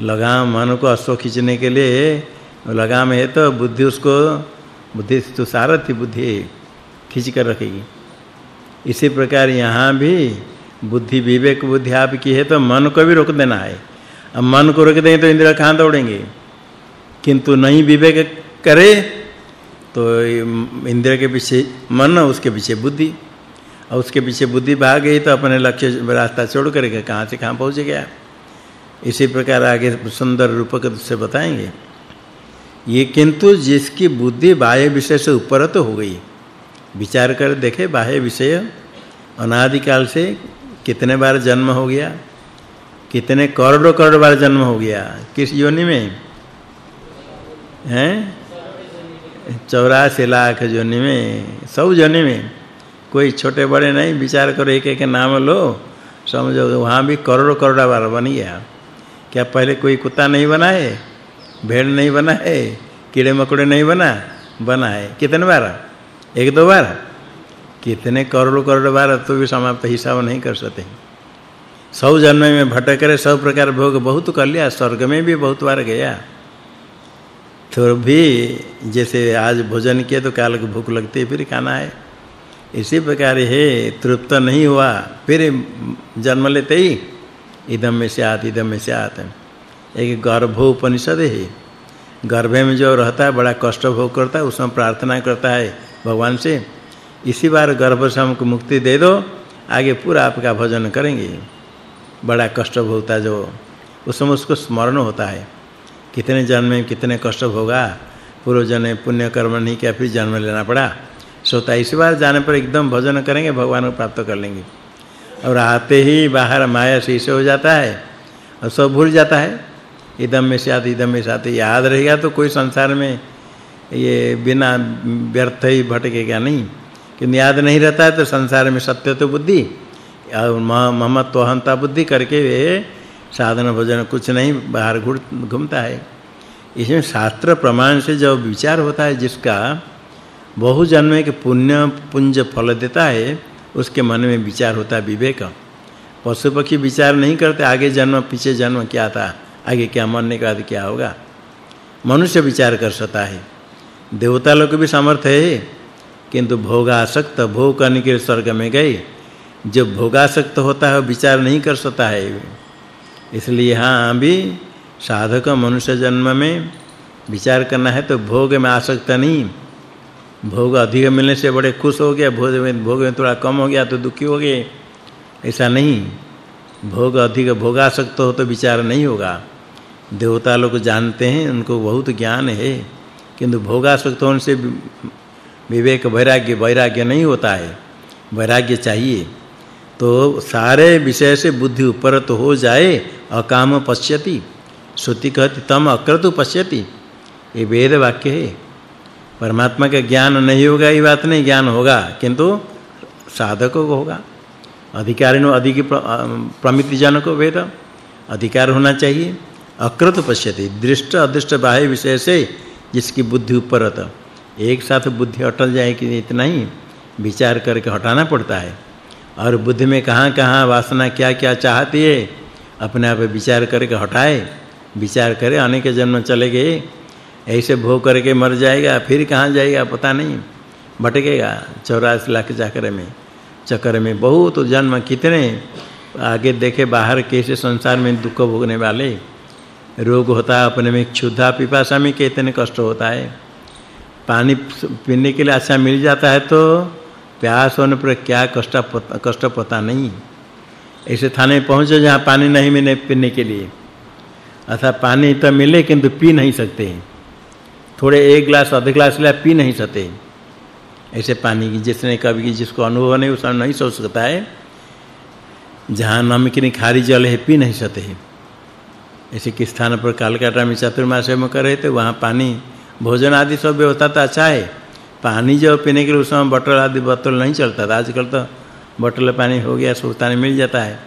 लगाम मन को अश्व खींचने के लिए, लगाम है तो बुद्धि उसको, बुद्धि तो सारथी बुद्धि खींच कर रखेगी। इसी प्रकार यहाँ भी बुद्धि, विवेक, बुद्धि आपकी है तो मन को भी रोक देना है। अब मन को रोक देंगे तो इंद्रिय कहाँ दौड़ेंगे। किंतु नहीं विवेक करे तो इंद्रिय के पीछे मन, उसके पीछे बुद्धि। और उसके पीछे बुद्धि भाग गई तो अपने लक्ष्य रास्ता छोड़ करके कहाँ से कहाँ पहुँच गया। इसी प्रकार आगे सुंदर रूपक से बताएँगे। ये किंतु जिसकी बुद्धि बाह्य विषय से ऊपर तो हो गई विचार कर देखे बाह्य विषय अनादि काल से कितने बार जन्म हो गया, कितने करोड़ों करोड़ बार जन्म हो गया, किस योनि में? हैं? चौरासी लाख योनि में सब योनि में। कोई छोटे बड़े नहीं, विचार करो, एक एक नाम लो, समझो, वहाँ भी करोड़ों करोड़ बार बन गया। क्या पहले कोई कुत्ता नहीं बना है? भेड़ नहीं बना है? कीड़े मकोड़े नहीं बना? बना है। कितने बार? एक दो बार कितने करोड़ों करोड़ बार तो भी समाप्त हिसाब नहीं कर सकते। सौ जन्म में भटक करे सब प्रकार भोग बहुत कर लिया, स्वर्ग में भी बहुत बार गया। तो भी जैसे आज भोजन किया तो काल को भूख लगती है, फिर खाना है। इसी प्रकार है तृप्त नहीं हुआ, फिर जन्म लेते ही इदम में से आत इदम में से आत एक गर्भोपनिषद है। गर्भ में जो रहता है, बड़ा कष्ट भोग करता है, उसमें प्रार्थना करता है भगवान से, इसी बार गर्भ से हमको मुक्ति दे दो, आगे पूरा आपका भजन करेंगे। बड़ा कष्ट भोगता जो, उस समय उसको स्मरण होता है। कितने जन्म में कितने कष्ट भोगा पूर्व जन्म पुण्य कर्म नहीं किया, फिर जन्म लेना पड़ा। सोता इस बार जाने पर एकदम भजन करेंगे, भगवान को प्राप्त कर लेंगे। और आते ही बाहर माया से इसे हो जाता है, और सब भूल जाता है। इदम में से आते, इदम में से आते, याद रहेगा तो कोई संसार में ये बिना व्यर्थ ही भटकेगा नहीं। कि याद नहीं रहता है तो संसार में सत्य तो बुद्धि, और ममत्व अहंता बुद्धि करके वे साधन भोजन कुछ नहीं, बाहर घूमता है। इसमें शास्त्र प्रमाण से जब विचार होता है, जिसका बहु जन्म के पुण्य पुंज फल देता है, उसके मन में विचार होता है विवेक। पशु पक्षी विचार नहीं करते, आगे जन्म, पीछे जन्म, क्या था? आगे क्या मरने के बाद क्या होगा? मनुष्य विचार कर सकता है। देवता लोग भी समर्थ है। किंतु भोगासक्त, भोग करने के स्वर्ग में गए। जो भोगासक्त होता है, विचार नहीं कर सकता है। इसलिए हाँ भी साधक मनुष्य जन्म में विचार करना है तो भोग में आसक्त नहीं। भोग अधिक मिलने से बड़े खुश हो गया, भोग में भोग में थोड़ा कम हो गया तो दुखी हो गए। ऐसा नहीं। भोग अधिक भोगासक्त हो तो विचार नहीं होगा। देवता लोग जानते हैं, उनको बहुत ज्ञान है। किंतु भोगासक्त होने से विवेक, वैराग्य वैराग्य नहीं होता है। वैराग्य चाहिए। तो सारे विषय से बुद्धि ऊपर तो हो जाए, अकाम पश्यति। श्रुति कहती, तम अक्रतु पश्यति। ये वेद वाक्य है। परमात्मा का ज्ञान नहीं होगा, ये बात नहीं, ज्ञान होगा। किंतु साधकों को होगा। अधिकारिणो, अधिक प्रमिति जन को वेद। अधिकार होना चाहिए। अकृत पश्यति। दृष्ट, अदृष्ट बाह्य विषय से जिसकी बुद्धि ऊपर एक साथ बुद्धि अटल जाए कि इतना ही विचार करके हटाना पड़ता है। और बुद्धि में कहाँ-कहाँ वासना क्या-क्या चाहती है, अपने आप विचार करके हटाए, विचार करे अनेक जन्म चले गए। ऐसे भोग करके मर जाएगा, फिर कहाँ जाएगा पता नहीं। भटकेगा 84 लाख चक्कर में। चक्कर में बहुत जन्म, कितने? आगे देखे बाहर कैसे संसार में दुख भोगने वाले? रोग होता है, अपने में क्षुधा पिपासा में कितने कष्ट होता है। पानी पीने के लिए अच्छा मिल जाता है तो प्यास होने पर क्या कष्ट कष्ट पता नहीं। ऐसे थाने पहुँचे जहाँ पानी नहीं मिले पीने के लिए। अथा पानी तो मिले किंतु पी नहीं सकते। थोड़े एक गिलास, आधे गिलास ले पी नहीं सकते। ऐसे पानी की जिसने कभी जिसको अनुभव नहीं उसने नहीं सोच सकता है। जहाँ नमकीन खारी जल है, पी नहीं सकते। ऐसे किस स्थान पर कालकाटा में चतुर्मास में कर रहे थे वहाँ पानी, भोजन आदि सब व्यवस्था तो अच्छा है। पानी जो पीने के लिए उस समय बोतल आदि बोतल नहीं चलता था। आजकल तो बोतल पानी हो गया सुल्तान मिल जाता है।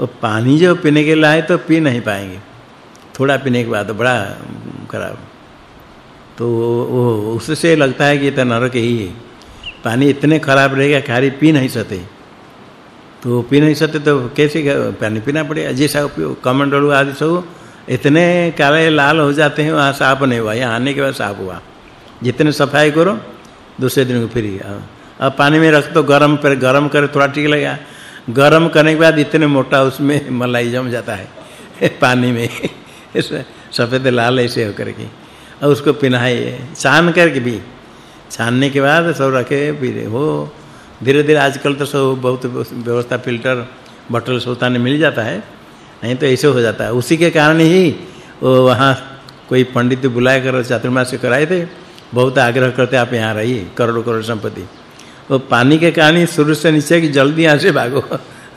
वो पानी जो पीने के लिए तो पी नहीं पाएँगे। थोड़ा पीने के बाद बड़ा खराब। तो वो उससे लगता है कि तो नरक ही है। पानी इतने खराब रहेगा खारी पी नहीं सकते तो पी नहीं सकते तो कैसे पानी पीना पड़ेगा? जैसा उपयोग, कमंडलू आदि सब इतने काले लाल हो जाते हैं, वहाँ साफ़ नहीं हुआ। यहाँ आने के बाद साफ़ हुआ। जितने सफ़ाई करो, दूसरे दिन को फिर अब पानी में रख तो गरम पर, गरम करे थोड़ा ठीक लगेगा। गरम करने के बाद इतने मोटा उसमें मलाई जम जाता है पानी में। सफ़ेद लाल ऐसे होकर के। और उसको पिनाए छान करके भी। छानने के बाद सब रखे, फिर हो। धीरे धीरे आजकल तो सब बहुत व्यवस्था, फ़िल्टर बॉटल सोता ने मिल जाता है। नहीं तो ऐसे हो जाता है। उसी के कारण ही वो वहाँ कोई पंडित बुलाए कर चातुर्मास कराए थे। बहुत आग्रह करते, आप यहाँ रहिए, करोड़ों करोड़ संपत्ति। वो पानी के कारण ही शुरू से नीचे की जल्दी यहाँ से भागो।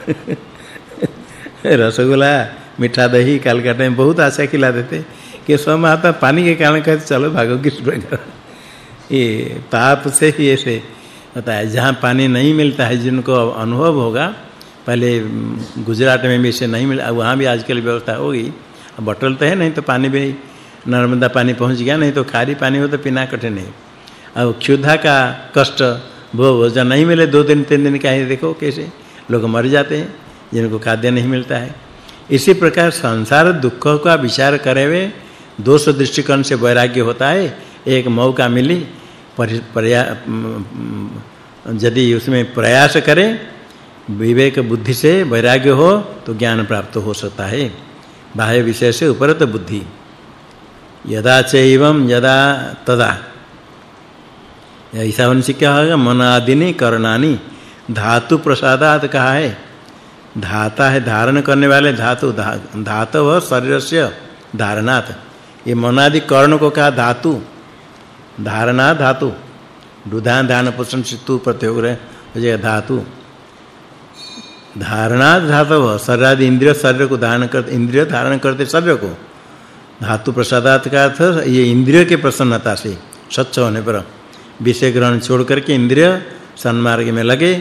रसगुल्ला, मीठा दही कालकाटा में बहुत आशा खिला देते कि सब आता पानी के कारण कहते, चलो भागो किस प्रकार ये पाप से ही ऐसे होता है। जहाँ पानी नहीं मिलता है, जिनको अनुभव होगा पहले गुजरात में भी इसे नहीं मिला वहाँ भी आजकल व्यवस्था होगी। अब बटल तो है नहीं तो पानी भी, नर्मदा पानी पहुँच गया, नहीं तो खारी पानी हो तो पीना कठिन है। अब क्षुधा का कष्ट, वो भोजन नहीं मिले, दो दिन, तीन दिन का ही देखो कैसे। लोग मर जाते हैं, जिनको खाद्य नहीं मिलता है। इसी प्रकार संसार दुख का विचार करे हुए दोष दृष्टिकोण से वैराग्य होता है, एक मौका मिली प्रया यदि उसमें प्रयास करें विवेक बुद्धि से वैराग्य हो तो ज्ञान प्राप्त हो सकता है। बाह्य विषय से उपरत बुद्धि। यदा चैवम यदा तदा। ऐसा होने से क्या होगा? मन आदिनी करणानी। धातु प्रसादात कहा है। धाता है धारण करने वाले धातु। धा, धातव शरीर से धारणात। ये मनादि कर्ण को कहा धातु। धारणा धातु। दुधान धान पुष्ण चित्तु प्रत्योग रहे हो धातु। धारणा धातव शरीर इंद्रिय शरीर को धारण करते इंद्रिय धारण करते शरीर को धातु प्रसादात का अर्थ ये इंद्रिय के प्रसन्नता से स्वच्छ होने पर विषय ग्रहण छोड़ करके इंद्रिय सन्मार्ग में लगे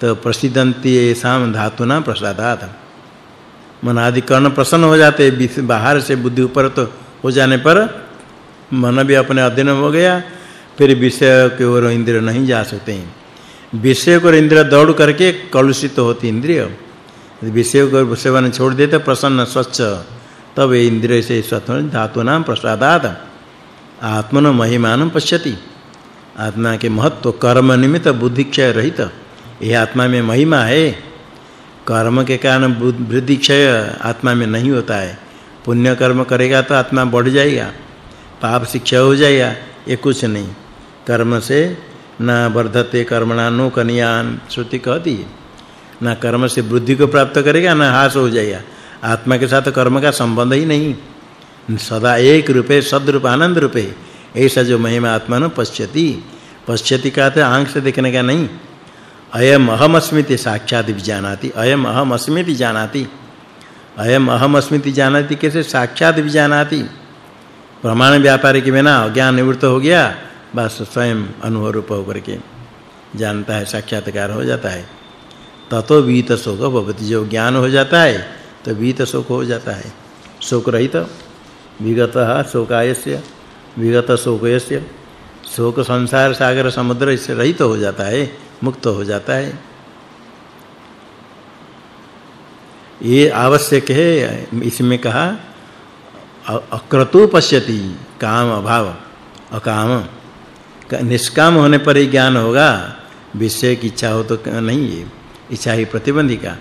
तो प्रसिद्धंती साम धातुना प्रसादात। मन आदि कर्ण प्रसन्न हो जाते बाहर से बुद्धि ऊपर तो हो जाने पर मन भी अपने अधीन हो गया, फिर विषय की ओर इंद्रिय नहीं जा सकते। हैं विषय को इंद्रिय दौड़ करके कलुषित होती इंद्रिय। विषय को सेवन छोड़ देते, प्रसन्न, स्वच्छ, तब ये इंद्रिय से स्वतः धातु नाम प्रसादात, आत्मन महिमानं पश्यति। आत्मा के महत्व, कर्म निमित्त बुद्धि क्षय रहित। यह आत्मा में महिमा है। कर्म के कारण वृद्धि क्षय आत्मा में नहीं होता है। पुण्य कर्म करेगा तो आत्मा बढ़ जाएगा। पाप शिक्षा हो जाएगा। ये कुछ नहीं। कर्म से न वर्धते कर्मणा नो कन्यान। श्रुति कहती न कर्म से बुद्धि को प्राप्त करेगा, न हास हो जाएगा। आत्मा के साथ कर्म का संबंध ही नहीं। सदा एक रूपे, सद्रूप, आनंद रूपे। ऐसा जो महिमा आत्मा न पश्यति। पश्यति का तो आँख से देखने का नहीं। अयम अहमस्मिति साक्षात विजानाति अयम अहमस्मिति जानाति। अयम अहम अस्मिति जानती कैसे? साक्षात भी जानाति। प्रमाण व्यापारी के बिना अज्ञान निवृत्त हो गया। बस स्वयं अनुभव रूप होकर के जानता है, साक्षात्कार हो जाता है। ततो वीत शोक भवति। जो ज्ञान हो जाता है तो वीत शोक हो जाता है। शोक रहित, विगत शोकायस्य, विगत शोकयस्य। शोक संसार, सागर, समुद्र, इससे रहित हो जाता है, मुक्त हो जाता है। ये आवश्यक है, इसमें कहा अक्रतु पश्यति, काम अभाव, अकाम। निष्काम होने पर ही ज्ञान होगा। विषय की इच्छा हो तो नहीं है। इच्छा ही प्रतिबंधिका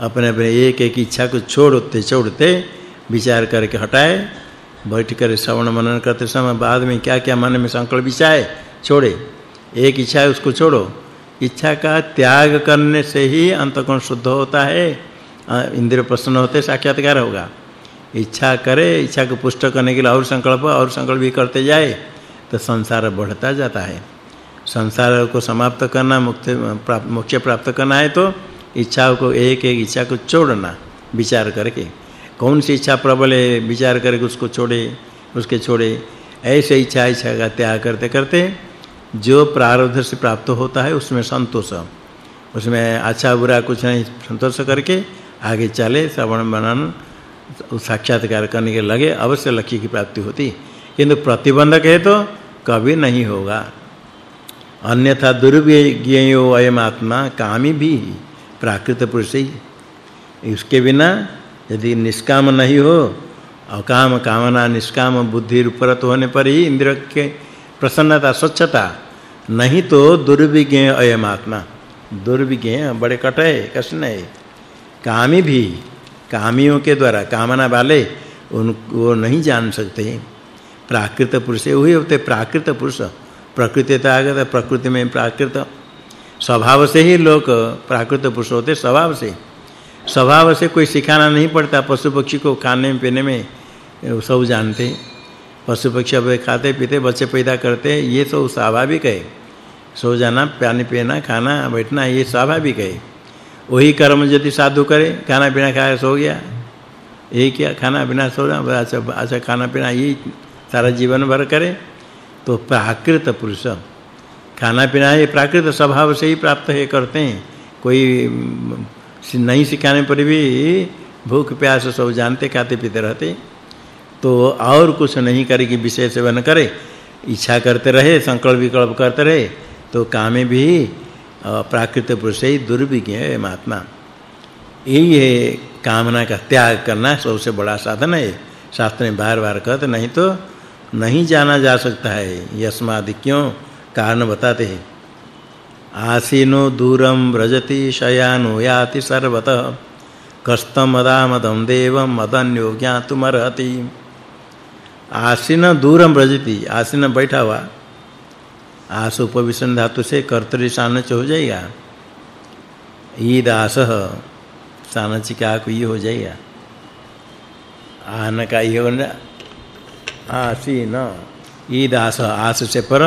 अपने अपने एक एक इच्छा को छोड़ते छोड़ते विचार करके हटाए, बैठ कर श्रवण मनन करते समय बाद में क्या-क्या मन में संकल्प विचारे, छोड़े। एक इच्छा है उसको छोड़ो। इच्छा का त्याग करने से ही अंतकोण शुद्ध होता है। इंद्रिय प्रसन्न होते साक्षात्कार होगा। इच्छा करे, इच्छा को पुष्ट करने के लिए और संकल्प और संकल्प भी करते जाए। तो संसार बढ़ता जाता है। संसार को समाप्त करना, मुक्ति मोक्ष प्राप्त करना है तो इच्छाओं को एक एक इच्छा को छोड़ना, विचार करके। कौन सी इच्छा प्रबल है, विचार करके उसको छोड़े, उसके छोड़े। ऐसे इच्छा इच्छा का त्याग करते करते जो प्रारब्ध से प्राप्त होता है, उसमें संतोष। उसमें अच्छा बुरा कुछ नहीं, संतोष करके आगे चले, श्रवण मनन, साक्षात्कार करने के लगे, अवश्य लक्ष्य की प्राप्ति होती। किंतु प्रतिबंधक है तो कभी नहीं होगा। अन्यथा दुर्विज्ञेयो अयम आत्मा कामी भी प्राकृत पुरुष ही। इसके बिना यदि निष्काम नहीं हो, अकाम कामना निष्काम बुद्धि रूपरत होने पर ही इंद्र के प्रसन्नता, स्वच्छता नहीं तो दुर्विज्ञ अयम आत्मा। दुर्विज्ञ बड़े कट है कष्ट है कामी भी, कामियों के द्वारा कामना वाले उनको नहीं जान सकते। प्राकृत पुरुष। वही होते प्राकृत पुरुष। प्रकृति तो प्रकृति में प्राकृत। स्वभाव से ही लोग प्राकृत पुरुष होते, स्वभाव से। स्वभाव से कोई सिखाना नहीं पड़ता पशु पक्षी को खाने पीने में सब जानते। पशु पक्षी अब खाते, पीते, बच्चे पैदा करते, ये तो स्वाभाविक है। सो जाना, पानी पीना, खाना, बैठना, ये स्वाभाविक है। वही कर्म यदि साधु करे खाना पीना खाया सो गया। यही क्या खाना पीना सो जाना अच्छा अच्छा खाना पीना यही सारा जीवन भर करे तो प्राकृत पुरुष। खाना पीना ये प्राकृत स्वभाव से ही प्राप्त है, करते हैं। कोई नहीं सिखाने पर भी भूख, प्यास सब जानते, खाते, पीते रहते। तो और कुछ नहीं करे कि विशेष सेवन करे। इच्छा करते रहे, संकल्प विकल्प करते रहे तो कामे भी प्राकृत पुरुष ही दुर्विज्ञ है महात्मा। यही है कामना का त्याग करना सबसे बड़ा साधन है। शास्त्र में बार-बार कहते, नहीं तो नहीं जाना जा सकता है। यस्मादि क्यों? कारण बताते हैं। आसीनो दूरम व्रजति शयानो याति सर्वतः। कस्तमदामदं देवं मदन्यो ज्ञातुमर्हति। आसीन दूरम व्रजति, आसीन बैठा हुआ। आस उपविशन धातु से कर्तरी सानच हो जाएगा। ईदास सानच का को हो जाएगा। आन का ये होना आसीन। ईदास आस से पर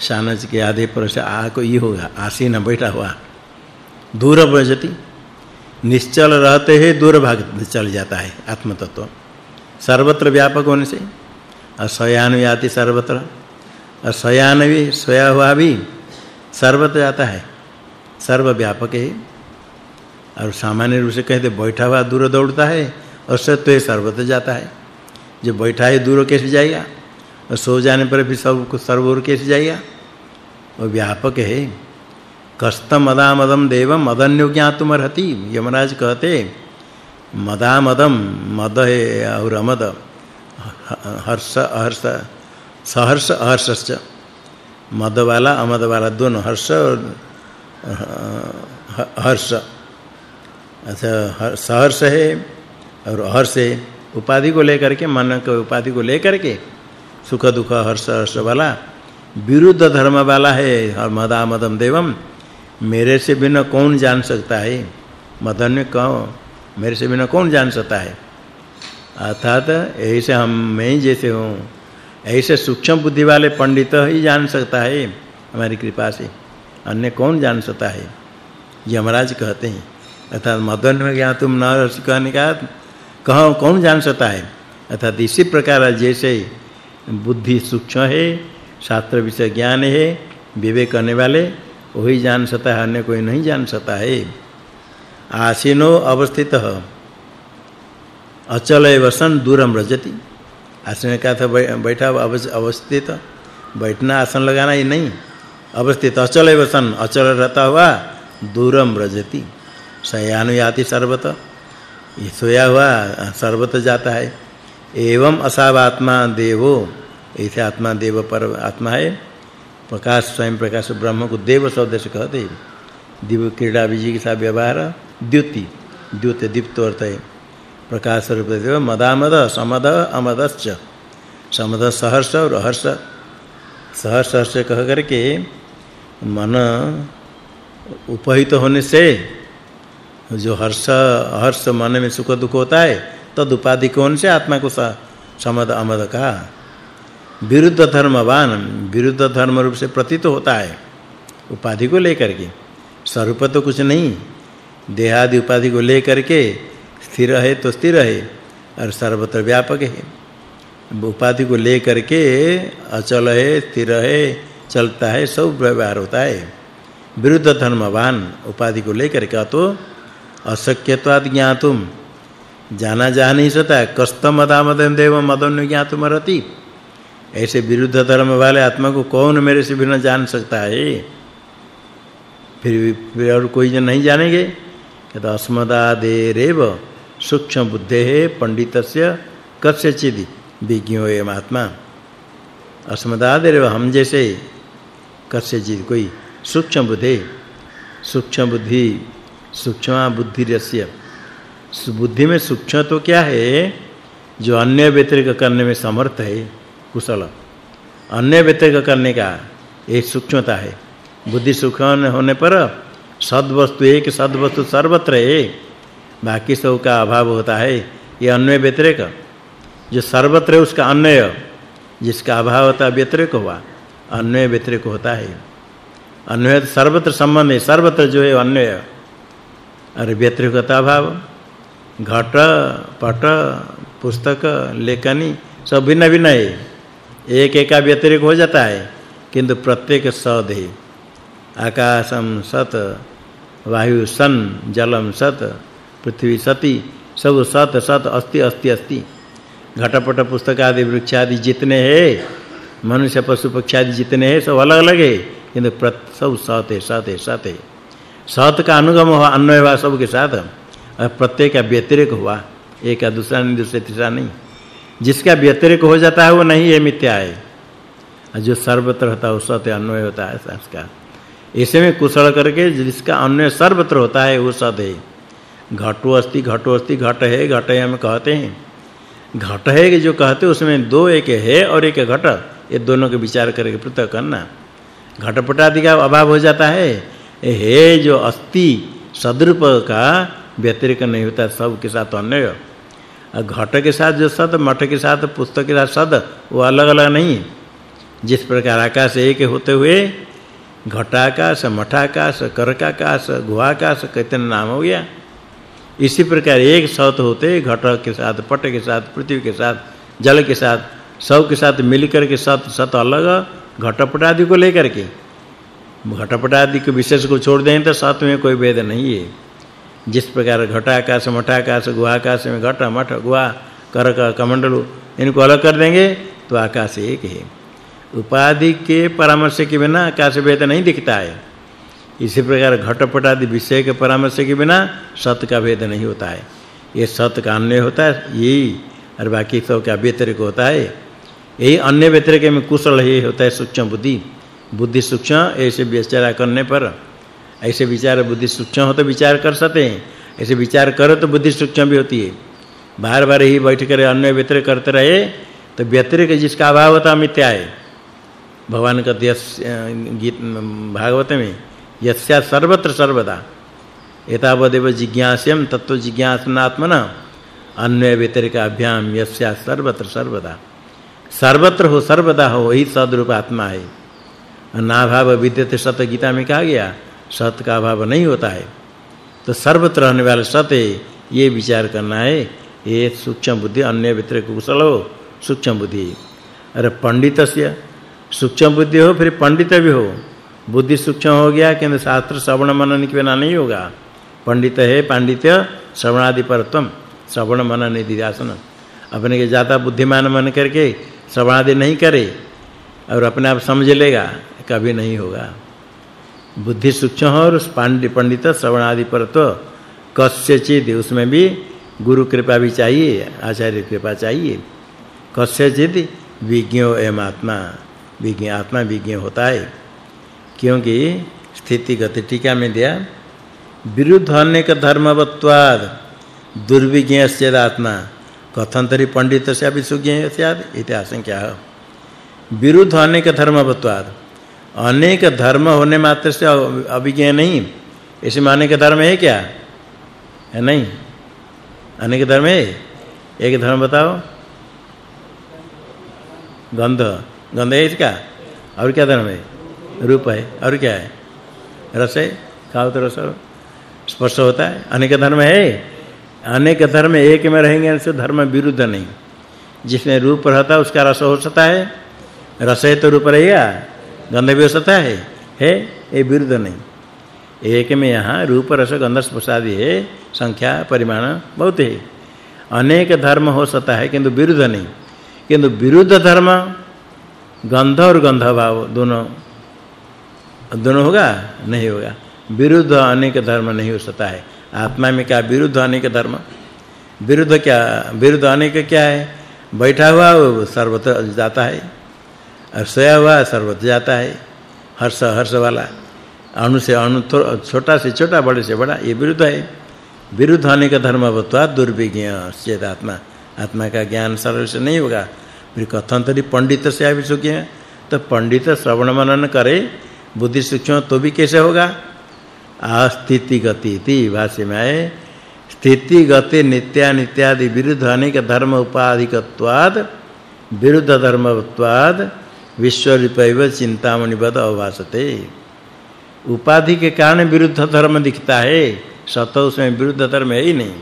सानच के आधे पर से आ को ये होगा आसीन बैठा हुआ। दूर व्रजति निश्चल रहते हैं दूर भाग चल जाता है आत्म तत्व सर्वत्र व्यापक होने से असयान याति सर्वत्र शयान भी सोया हुआ भी सर्वत्र जाता है सर्व व्यापक है। और सामान्य रूप से कहते, बैठा हुआ दूर दौड़ता है और सत्य सर्वत्र जाता है। जो बैठा है, दूर कैसे जाएगा? और सो जाने पर भी सबको सर्वोर कैसे जाएगा? वो व्यापक है। कस्तम मदामदम देवम मदन्यो ज्ञातुमर्हति। यमराज कहते, मदामदम मद है और अमद। हर्ष हर्ष, सहर्ष अहर्षश्च मद वाला, अमद वाला दोनों, हर्ष और हर्ष। अच्छा सहर्ष है और हर्ष है। उपाधि को लेकर के, मन के उपाधि को लेकर के सुख दुख, हर्ष हर्ष वाला, विरुद्ध धर्म वाला है मदा मदम देवम। मेरे से बिना कौन जान सकता है? मदन में कहो, मेरे से बिना कौन जान सकता है? अर्थात ऐसे हम, मैं जैसे हूँ। ऐसे सूक्ष्म बुद्धि वाले पंडित ही जान सकता है, हमारी कृपा से। अन्य कौन जान सकता है? यमराज कहते हैं। अर्थात मदन में गया तुम न कहने का कहो, कौन जान सकता है? अर्थात इसी प्रकार जैसे बुद्धि सूक्ष्म है, शास्त्र विषय ज्ञान है, विवेक करने वाले, वही जान सकता है, अन्य कोई नहीं जान सकता है। आसीनो अवस्थित। अचल वसन दूरम रजति। आसन का था बैठा अवस्थित। बैठना आसन लगाना ही नहीं। अवस्थित, अचल वसन अचल रहता हुआ दूरम व्रजति शयान याति सर्वत। ये सोया हुआ सर्वत जाता है। एवं असावात्मा देवो ऐसे आत्मा देव पर आत्मा है। प्रकाश, स्वयं प्रकाश, ब्रह्म को देव शब्द से कहते दिव्य क्रीड़ा विजय के साथ व्यवहार, द्युति, द्युत दीप्त अर्थ है। प्रकाश रूप देव, मदामद, समद, अमदश्च। समद सहर्ष और हर्ष सहर्ष हर्ष कह करके मन उपहित होने से जो हर्ष हर्ष मन में सुख दुख होता है, तद उपाधि कौन से आत्मा को समद अमद का? विरुद्ध धर्मवान, विरुद्ध धर्म रूप से प्रतीत होता है, उपाधि को लेकर के। स्वरूप तो कुछ नहीं, देहादि उपाधि को लेकर के स्थिर है तो स्थिर है, और सर्वत्र व्यापक है। उपाधि को लेकर के अचल है, स्थिर है, चलता है, सब व्यवहार होता है। विरुद्ध धर्मवान, उपाधि को लेकर के तो अशक्यत्वाद ज्ञातुम जाना जा नहीं सकता कस्तम मदामदम देव मदन ज्ञातुम रहती ऐसे विरुद्ध धर्म वाले आत्मा को कौन मेरे से भिन्न जान सकता है? फिर फिर और कोई जन नहीं जानेंगे। कहता अस्मदादेरेव सूक्ष्म बुद्धे पंडितस्य कस्यचिदि विज्ञो एवं आत्मा। अस्मदादेरेव हम जैसे कस्यचिद कोई सूक्ष्म बुद्धे। सूक्ष्म बुद्धि सूक्ष्म बुद्धि रस्य। बुद्धि में सूक्ष्म तो क्या है? जो अन्य व्यतिरिक करने में समर्थ है, कुशल। अन्य व्यतिरिक करने का एक सूक्ष्मता है। बुद्धि सूक्ष्म होने पर सद वस्तु एक सद वस्तु सर्वत्र है। बाकी सब का अभाव होता है, ये अन्य व्यतिरिक जो सर्वत्र है, उसका अन्य। जिसका अभाव होता व्यतिरिक हुआ, अन्य व्यतिरिक होता है। अन्य सर्वत्र संबंध है, सर्वत्र जो है अन्य। और व्यतिरिकता भाव घट, पट, पुस्तक, लेखनी, सब भिन्न भिन्न है। एक एक का व्यतिरिक हो जाता है, किंतु प्रत्येक सद है। आकाशम सत, वायु सन, जलम सत, पृथ्वी सती, सब सत सत अस्ति अस्ति अस्ति घटपट पुस्तक आदि, वृक्ष आदि जितने हैं, मनुष्य पशु पक्षी आदि जितने हैं, सब अलग-अलग है, किंतु सब सत है सत है सत है। सत का अनुगम हुआ अन्वय हुआ, सबके साथ और प्रत्येक का व्यतिरेक हुआ, एक का दूसरा नहीं, दूसरे तीसरा नहीं। जिसका व्यतिरेक हो जाता है, वो नहीं है मिथ्या है। जो सर्वत्र होता है, वो सत्य अन्वय होता है संस्कार। ऐसे में कुशल करके जिसका अन्वय सर्वत्र होता है, वो सद है। घटो अस्ति घटो अस्ति, घट है घट है हम कहते हैं। घट है कि जो कहते उसमें दो एक है और एक घट। ये दोनों के विचार करके पृथक करना। घटपट आदि का अभाव हो जाता है। है जो अस्ति सदरूप का व्यतिरिक नहीं होता, सब के साथ अन्य और घट के साथ जो सद, मठ के साथ, पुस्तक के साथ सद, वो अलग-अलग नहीं जिस प्रकार आकाश एक होते हुए घटाकाश मठाकाश करकाकाश गुहाकाश कितने नाम हो गया। इसी प्रकार एक सत होते, घट के साथ, पट के साथ, पृथ्वी के साथ, जल के साथ, सब के साथ मिलकर के सत सत अलग, घटपट आदि को लेकर के। घटपट आदि के विशेष को छोड़ दें तो सत में कोई भेद नहीं है। जिस प्रकार घटाकाश मठाकाश गुहाकाश में घट, मठ, गुहा करक कमंडल, इनको अलग कर देंगे तो आकाश एक है। उपाधि के परामर्श के बिना आकाश भेद नहीं दिखता है। इसी प्रकार घटपट आदि विषय के परामर्श के बिना सत का भेद नहीं होता है। ये सत का अन्य होता है, यही और बाकी सब का व्यतिरिक होता है। यही अन्य व्यतिरिक में कुशल ही होता है सूक्ष्म बुद्धि। बुद्धि सूक्ष्म, ऐसे विचार करने पर, ऐसे विचार बुद्धि सूक्ष्म हो तो विचार कर सकते हैं। ऐसे विचार करो तो बुद्धि सूक्ष्म भी होती है। बार-बार ही बैठ कर अन्य व्यतिरिक करते रहे तो व्यतिरिक जिसका अभाव होता मिथ्या है। भगवान का गीत भागवत में, यस्या सर्वत्र सर्वदा। एतावदेव जिज्ञास्यम तत्व जिज्ञासनात्मना। अन्य व्यतिरिक अभ्याम यस्या सर्वत्र सर्वदा। सर्वत्र हो, सर्वदा हो, वही सद्रूप आत्मा है। अनाभाव विद्यते सत गीता में कहा गया सत का अभाव नहीं होता है। तो सर्वत्र रहने वाले सत है ये विचार करना है, ये सूक्ष्म बुद्धि अन्य व्यतिरिक कुशल हो, सूक्ष्म बुद्धि। अरे पंडितस्य, सूक्ष्म बुद्धि हो, फिर पंडित भी हो। बुद्धि सूक्ष्म हो गया, किंतु शास्त्र श्रवण मनन के बिना नहीं होगा। पंडित है, पांडित्य श्रवणादि परत्वम श्रवण मनन निधिध्यासन। अपने के ज़्यादा बुद्धिमान मन करके, श्रवणादि नहीं करे, और अपने आप समझ लेगा। कभी नहीं होगा। बुद्धि सूक्ष्म और पांडित पंडित श्रवणादि परत्व कस्यचित उसमें भी गुरु कृपा भी चाहिए, आचार्य कृपा चाहिए। कस्यचित विज्ञो एवं आत्मा, विज्ञ आत्मा विज्ञ होता है। क्योंकि स्थिति गति टीका में दिया, विरुद्ध अनेक धर्मवत्वाद, दुर्विज्ञस्य आत्मा कथन तरी पंडित से अभिसुज्ञ स्याद इति आशंका विरुद्ध अनेक धर्मवत्वाद अनेक धर्म होने मात्र से अभिज्ञ नहीं। ऐसे माने के धर्म है क्या? है नहीं? अनेक धर्म है? एक धर्म बताओ। गंध। गंध है इसका? और क्या धर्म है? रूप है। और क्या है? रस है? खाओ तो रस स्पर्श होता है। अनेक धर्म है? अनेक धर्म एक में रहेंगे तो धर्म विरुद्ध नहीं। जिसमें रूप रहता है, उसका रस हो सकता है। रस है तो रूप रहेगा। गंध भी हो सकता है? है? ये विरुद्ध नहीं। एक में यहाँ रूप, रस, गंध, स्पर्श आदि है, संख्या, परिमाण बहुत है। अनेक धर्म हो सकता है, किंतु विरुद्ध नहीं। किंतु विरुद्ध धर्म, गंध और गंध भाव दोनों दोनों होगा? नहीं होगा। विरुद्ध अनेक धर्म नहीं हो सकता है। आत्मा में क्या विरुद्ध अनेक धर्म? विरुद्ध क्या, विरुद्ध अनेक क्या है? बैठा हुआ सर्वत्र जाता है। और सोया हुआ सर्वत जाता है, हर्ष हर्ष वाला। अणु से अणु छोटा से छोटा, बड़े से बड़ा, ये विरुद्ध है। विरुद्ध होने का धर्म बत्वा दुर्विज्ञ, चेत आत्मा। आत्मा का ज्ञान सरल से नहीं होगा। फिर कथन तरी पंडित से अभिसुख्य तो पंडित श्रवण मनन करे, बुद्धि सूक्ष्म तो भी कैसे होगा? अस्थिति गति इति भाष्य में आए, स्थिति गति नित्या नित्यादि विरुद्ध अनेक धर्म उपाधिकत्वाद, विरुद्ध धर्मत्वाद विश्व रूपैव चिंतामणिवद अवभासते। उपाधि के कारण विरुद्ध धर्म दिखता है, सत उसमें विरुद्ध धर्म है ही नहीं।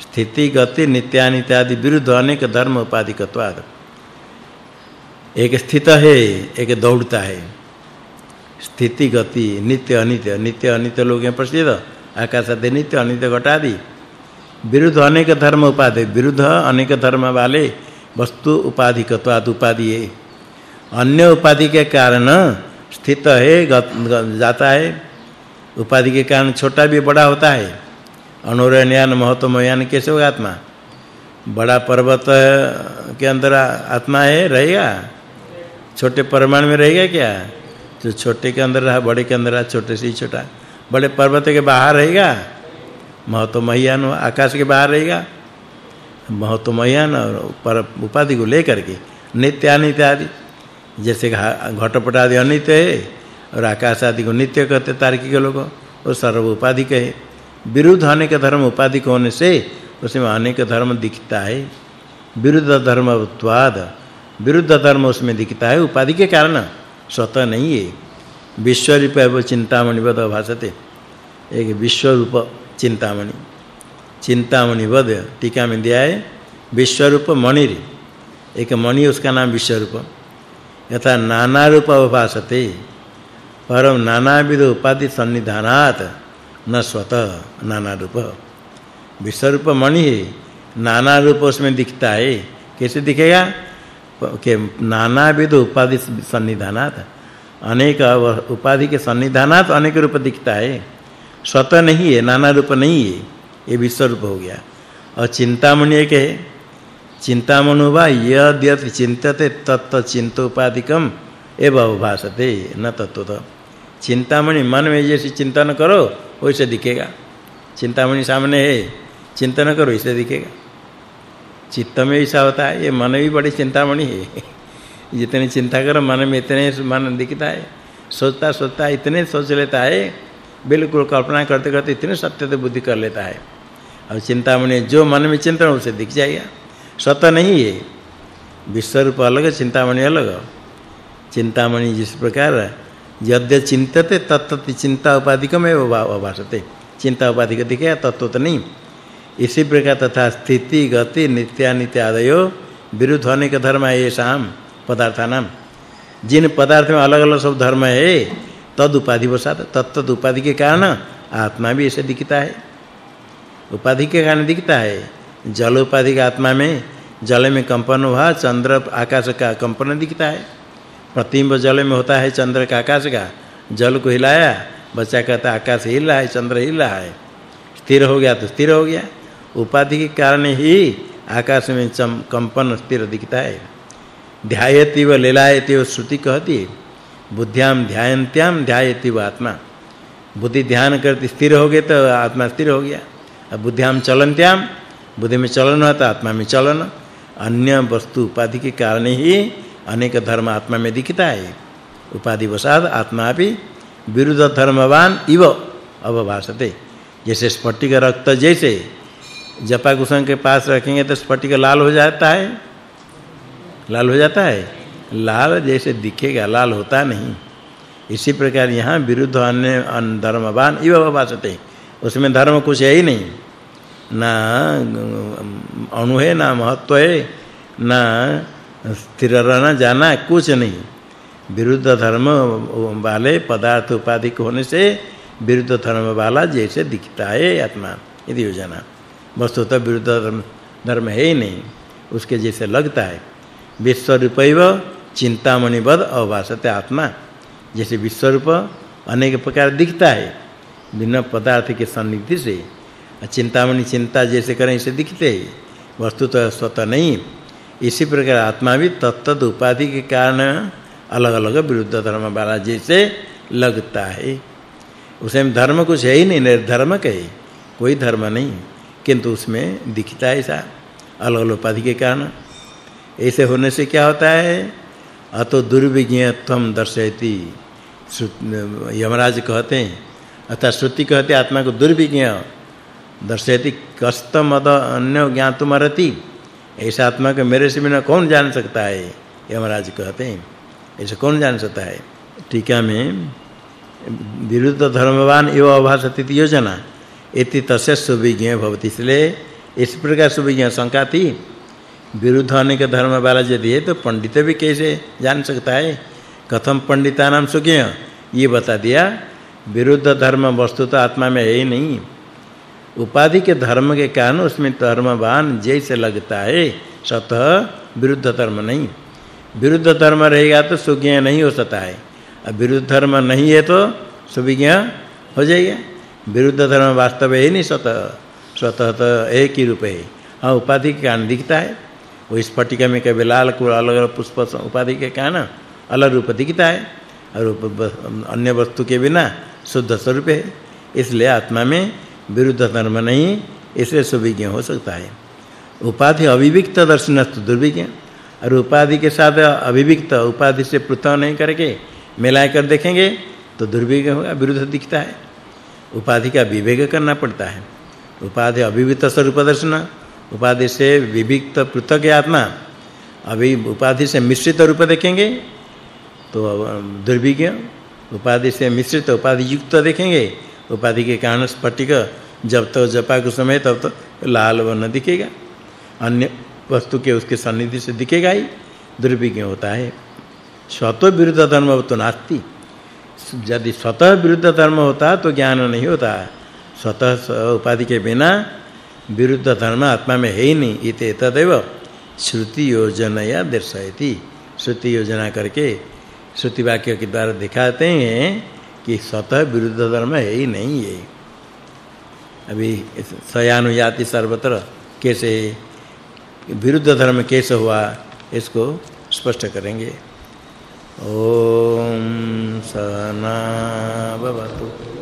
स्थिति, गति, नित्यानित्यादि विरुद्ध अनेक धर्म उपाधिकत्वाद। एक स्थित है, एक दौड़ता है। स्थिति, गति, नित्य, अनित्य नित्य, अनित्य लोग हैं प्रसिद्ध। आकाश आदि नित्य, अनित्य घटादि। विरुद्ध अनेक धर्म उपाधि, विरुद्ध अनेक धर्म वाले वस्तु उपाधिकत्वाद उपाधि है। अन्य उपाधि के कारण स्थित है जाता है। उपाधि के कारण छोटा भी बड़ा होता है। अनुरण्यन महत्वमयान कैसे होगा आत्मा? बड़ा पर्वत के अंदर आत्मा है, रहेगा? छोटे परमाणु में रहेगा क्या? जो छोटे के अंदर रहा, बड़े के अंदर रहा, छोटे से ही छोटा। बड़े पर्वत के बाहर रहेगा? महत्वमयान आकाश के बाहर रहेगा? महत्वमयान और उपाधि को लेकर के नित्यानित्य आदि जैसे घटपट आदि अनित्य है, और आकाश आदि को नित्य कहते तार्किक लोग वो सर्व उपाधि कहे विरुद्ध अनेक धर्म उपाधि होने से उसमें अनेक धर्म दिखता है। विरुद्ध धर्मत्वाद विरुद्ध धर्म उसमें दिखता है। उपाधि के कारण स्वतः नहीं है। विश्व रूप है चिंतामणि वद भाषते एक विश्व रूप चिंतामणि। चिंतामणि वद टीका में दिया है विश्व रूप मणिर। एक मणि, उसका नाम विश्व रूप यथा नाना रूप अवभासते परम नानाविध उपाधि सन्निधानात न स्वतः नाना रूप विश्व रूप मणि नाना रूप उसमें दिखता है कैसे दिखेगा? के नानाविध उपाधि सन्निधानात अनेक उपाधि के सन्निधानात अनेक रूप दिखता है स्वतः नहीं है नाना रूप नहीं है। ये विश्व रूप हो गया। और चिंतामणि एक है। चिंतामणु वा यद्यत चिंतते तत्त चिंतोपाधिकम एव अवभासते, न तत्वत चिंतामणि मन में जैसे चिंतन करो, वैसे दिखेगा। चिंतामणि सामने है चिंतन करो इसे दिखेगा। चित्त में ऐसा होता है, ये मन भी बड़ी चिंतामणि है। जितनी चिंता करो, मन में इतने मन दिखता है। सोचता सोचता, इतने सोच लेता है, बिल्कुल कल्पना करते करते इतने सत्य से बुद्धि कर लेता है। और चिंतामणि जो मन में चिंतन, उसे दिख जाएगा। सत्य नहीं है। विश्व रूप अलग चिंतामणि अलग चिंतामणि जिस प्रकार यद्य चिंतते तत्त चिंता उपाधिकम एवं भाषते चिंता उपाधिक दिखे तत्व तो नहीं। इसी प्रकार तथा स्थिति, गति, नित्यानित्य आदयो, विरुद्ध होने का धर्म है ये शाम पदार्थानाम। जिन पदार्थ में अलग-अलग सब धर्म है, तद उपाधि वसात तत्त उपाधि के कारण आत्मा भी ऐसे दिखता है। उपाधि के कारण दिखता है। जल उपाधि का आत्मा में, जल में कंपन हुआ, चंद्र आकाश का कंपन दिखता है। प्रतिबिंब जल में होता है, चंद्र का आकाश का। जल को हिलाया, बच्चा कहता आकाश हिल रहा है, चंद्र हिल रहा है। स्थिर हो गया तो स्थिर हो गया। उपाधि के कारण ही आकाश में चम कंपन स्थिर दिखता है। ध्यायति व लीलायति व श्रुति कहती है बुद्धियाम ध्यायन्त्याम ध्यायति व आत्मा। बुद्धि ध्यान करती स्थिर हो गए तो आत्मा स्थिर हो गया। अब बुद्धियाम चलन्त्याम बुद्धि में चलन होता आत्मा में चलन। अन्य वस्तु उपाधि के कारण ही अनेक धर्म आत्मा में दिखता है। उपाधि वसाद, आत्मा भी विरुद्ध धर्मवान इव अवभासते। जैसे स्फटिक रक्त जैसे जपा कुसुम के पास रखेंगे तो स्फटिक लाल हो जाता है। लाल हो जाता है। लाल जैसे दिखेगा, लाल होता नहीं। इसी प्रकार यहाँ विरुद्ध अन्य धर्मवान इव अवभासते। उसमें धर्म कुछ है ही नहीं। ना, अणु है ना, महत्व है। ना, स्थिर रहना, जाना, कुछ नहीं। विरुद्ध धर्म वाले पदार्थ उपाधि होने से विरुद्ध धर्म वाला जैसे दिखता है आत्मा, यदि योजना वस्तु तो विरुद्ध धर्म धर्म है ही नहीं, उसके जैसे लगता है। विश्व रूपैव चिंतामणि बद अभासते आत्मा। जैसे विश्वरूप अनेक प्रकार दिखता है भिन्न पदार्थ के सन्निधि से। चिंतामणि चिंता जैसे करें, इसे दिखते वस्तु तो स्वतः नहीं। इसी प्रकार आत्मा भी तत्त उपाधि के कारण अलग-अलग विरुद्ध धर्म वाला जैसे लगता है। उसमें धर्म कुछ है ही नहीं, निर्धर्म के कोई धर्म नहीं, किंतु उसमें दिखता है ऐसा, अलग-अलग उपाधि के कारण। ऐसे होने से क्या होता है? अतो दुर्विज्ञत्वम दर्शयति। यमराज कहते हैं अर्थात श्रुति कहते आत्मा को दुर्विज्ञ दर्शयति कस्तमद अन्य ज्ञातुमरति ऐसा आत्मा को मेरे से बिना कौन जान सकता है? यमराज कहते हैं, ऐसे कौन जान सकता है? टीका में विरुद्ध धर्मवान एव अभासति योजना। इति तस्य सुविज्ञ भवति। इसलिए इस प्रकार सुविज्ञ शंका थी। विरुद्ध अनेक धर्म वाला यदि है तो पंडित भी कैसे जान सकता है? कथम पंडिता नाम सुज्ञ ये बता दिया, विरुद्ध धर्म वस्तु तो आत्मा में है ही नहीं। उपाधि के धर्म के कारण उसमें धर्मवान जैसे लगता है स्वतः विरुद्ध धर्म नहीं। विरुद्ध धर्म रहेगा तो सुज्ञ नहीं हो सकता है। अब विरुद्ध धर्म नहीं है तो सुविज्ञ हो जाएगा। विरुद्ध धर्म वास्तव है नहीं स्वतः स्वतः तो एक ही रूप है। हाँ उपाधि के कारण दिखता है। वो स्फटिका में कभी लाल को अलग-अलग पुष्प, उपाधि के कारण अलग रूप दिखता है। और अन्य वस्तु के बिना शुद्ध स्वरूप है। इसलिए आत्मा में विरुद्ध धर्म नहीं, इसलिए सुविज्ञ हो सकता है। उपाधि अविविक्त दर्शन दुर्विज्ञ। और उपाधि के साथ अविविक्त उपाधि से पृथक नहीं करके मिला कर देखेंगे तो दुर्विज्ञ होगा, विरुद्ध दिखता है। उपाधि का विवेक करना पड़ता है। उपाधि अविविक्त स्वरूप दर्शन, उपाधि से विविक्त पृथक आत्मा, अभी उपाधि से मिश्रित रूप देखेंगे तो दुर्विज्ञ। उपाधि से मिश्रित उपाधि युक्त देखेंगे उपाधि के कारण स्फटिक जब तक जपा के समय तब तो लाल वर्ण दिखेगा। अन्य वस्तु के उसके सन्निधि से दिखेगा ही दुर्विज्ञ होता है? स्वतः विरुद्ध धर्म तो नास्ति। यदि स्वतः विरुद्ध धर्म होता तो ज्ञान नहीं होता। स्वतः उपाधि के बिना विरुद्ध धर्म आत्मा में है ही नहीं। इते तदेव श्रुति योजना दर्शयति। श्रुति योजना करके श्रुति वाक्य के द्वारा दिखाते हैं कि स्वतः विरुद्ध धर्म है ही नहीं है अभी सयानुयाति सर्वत्र कैसे विरुद्ध धर्म कैसे हुआ, इसको स्पष्ट करेंगे। ओम सना भवतु।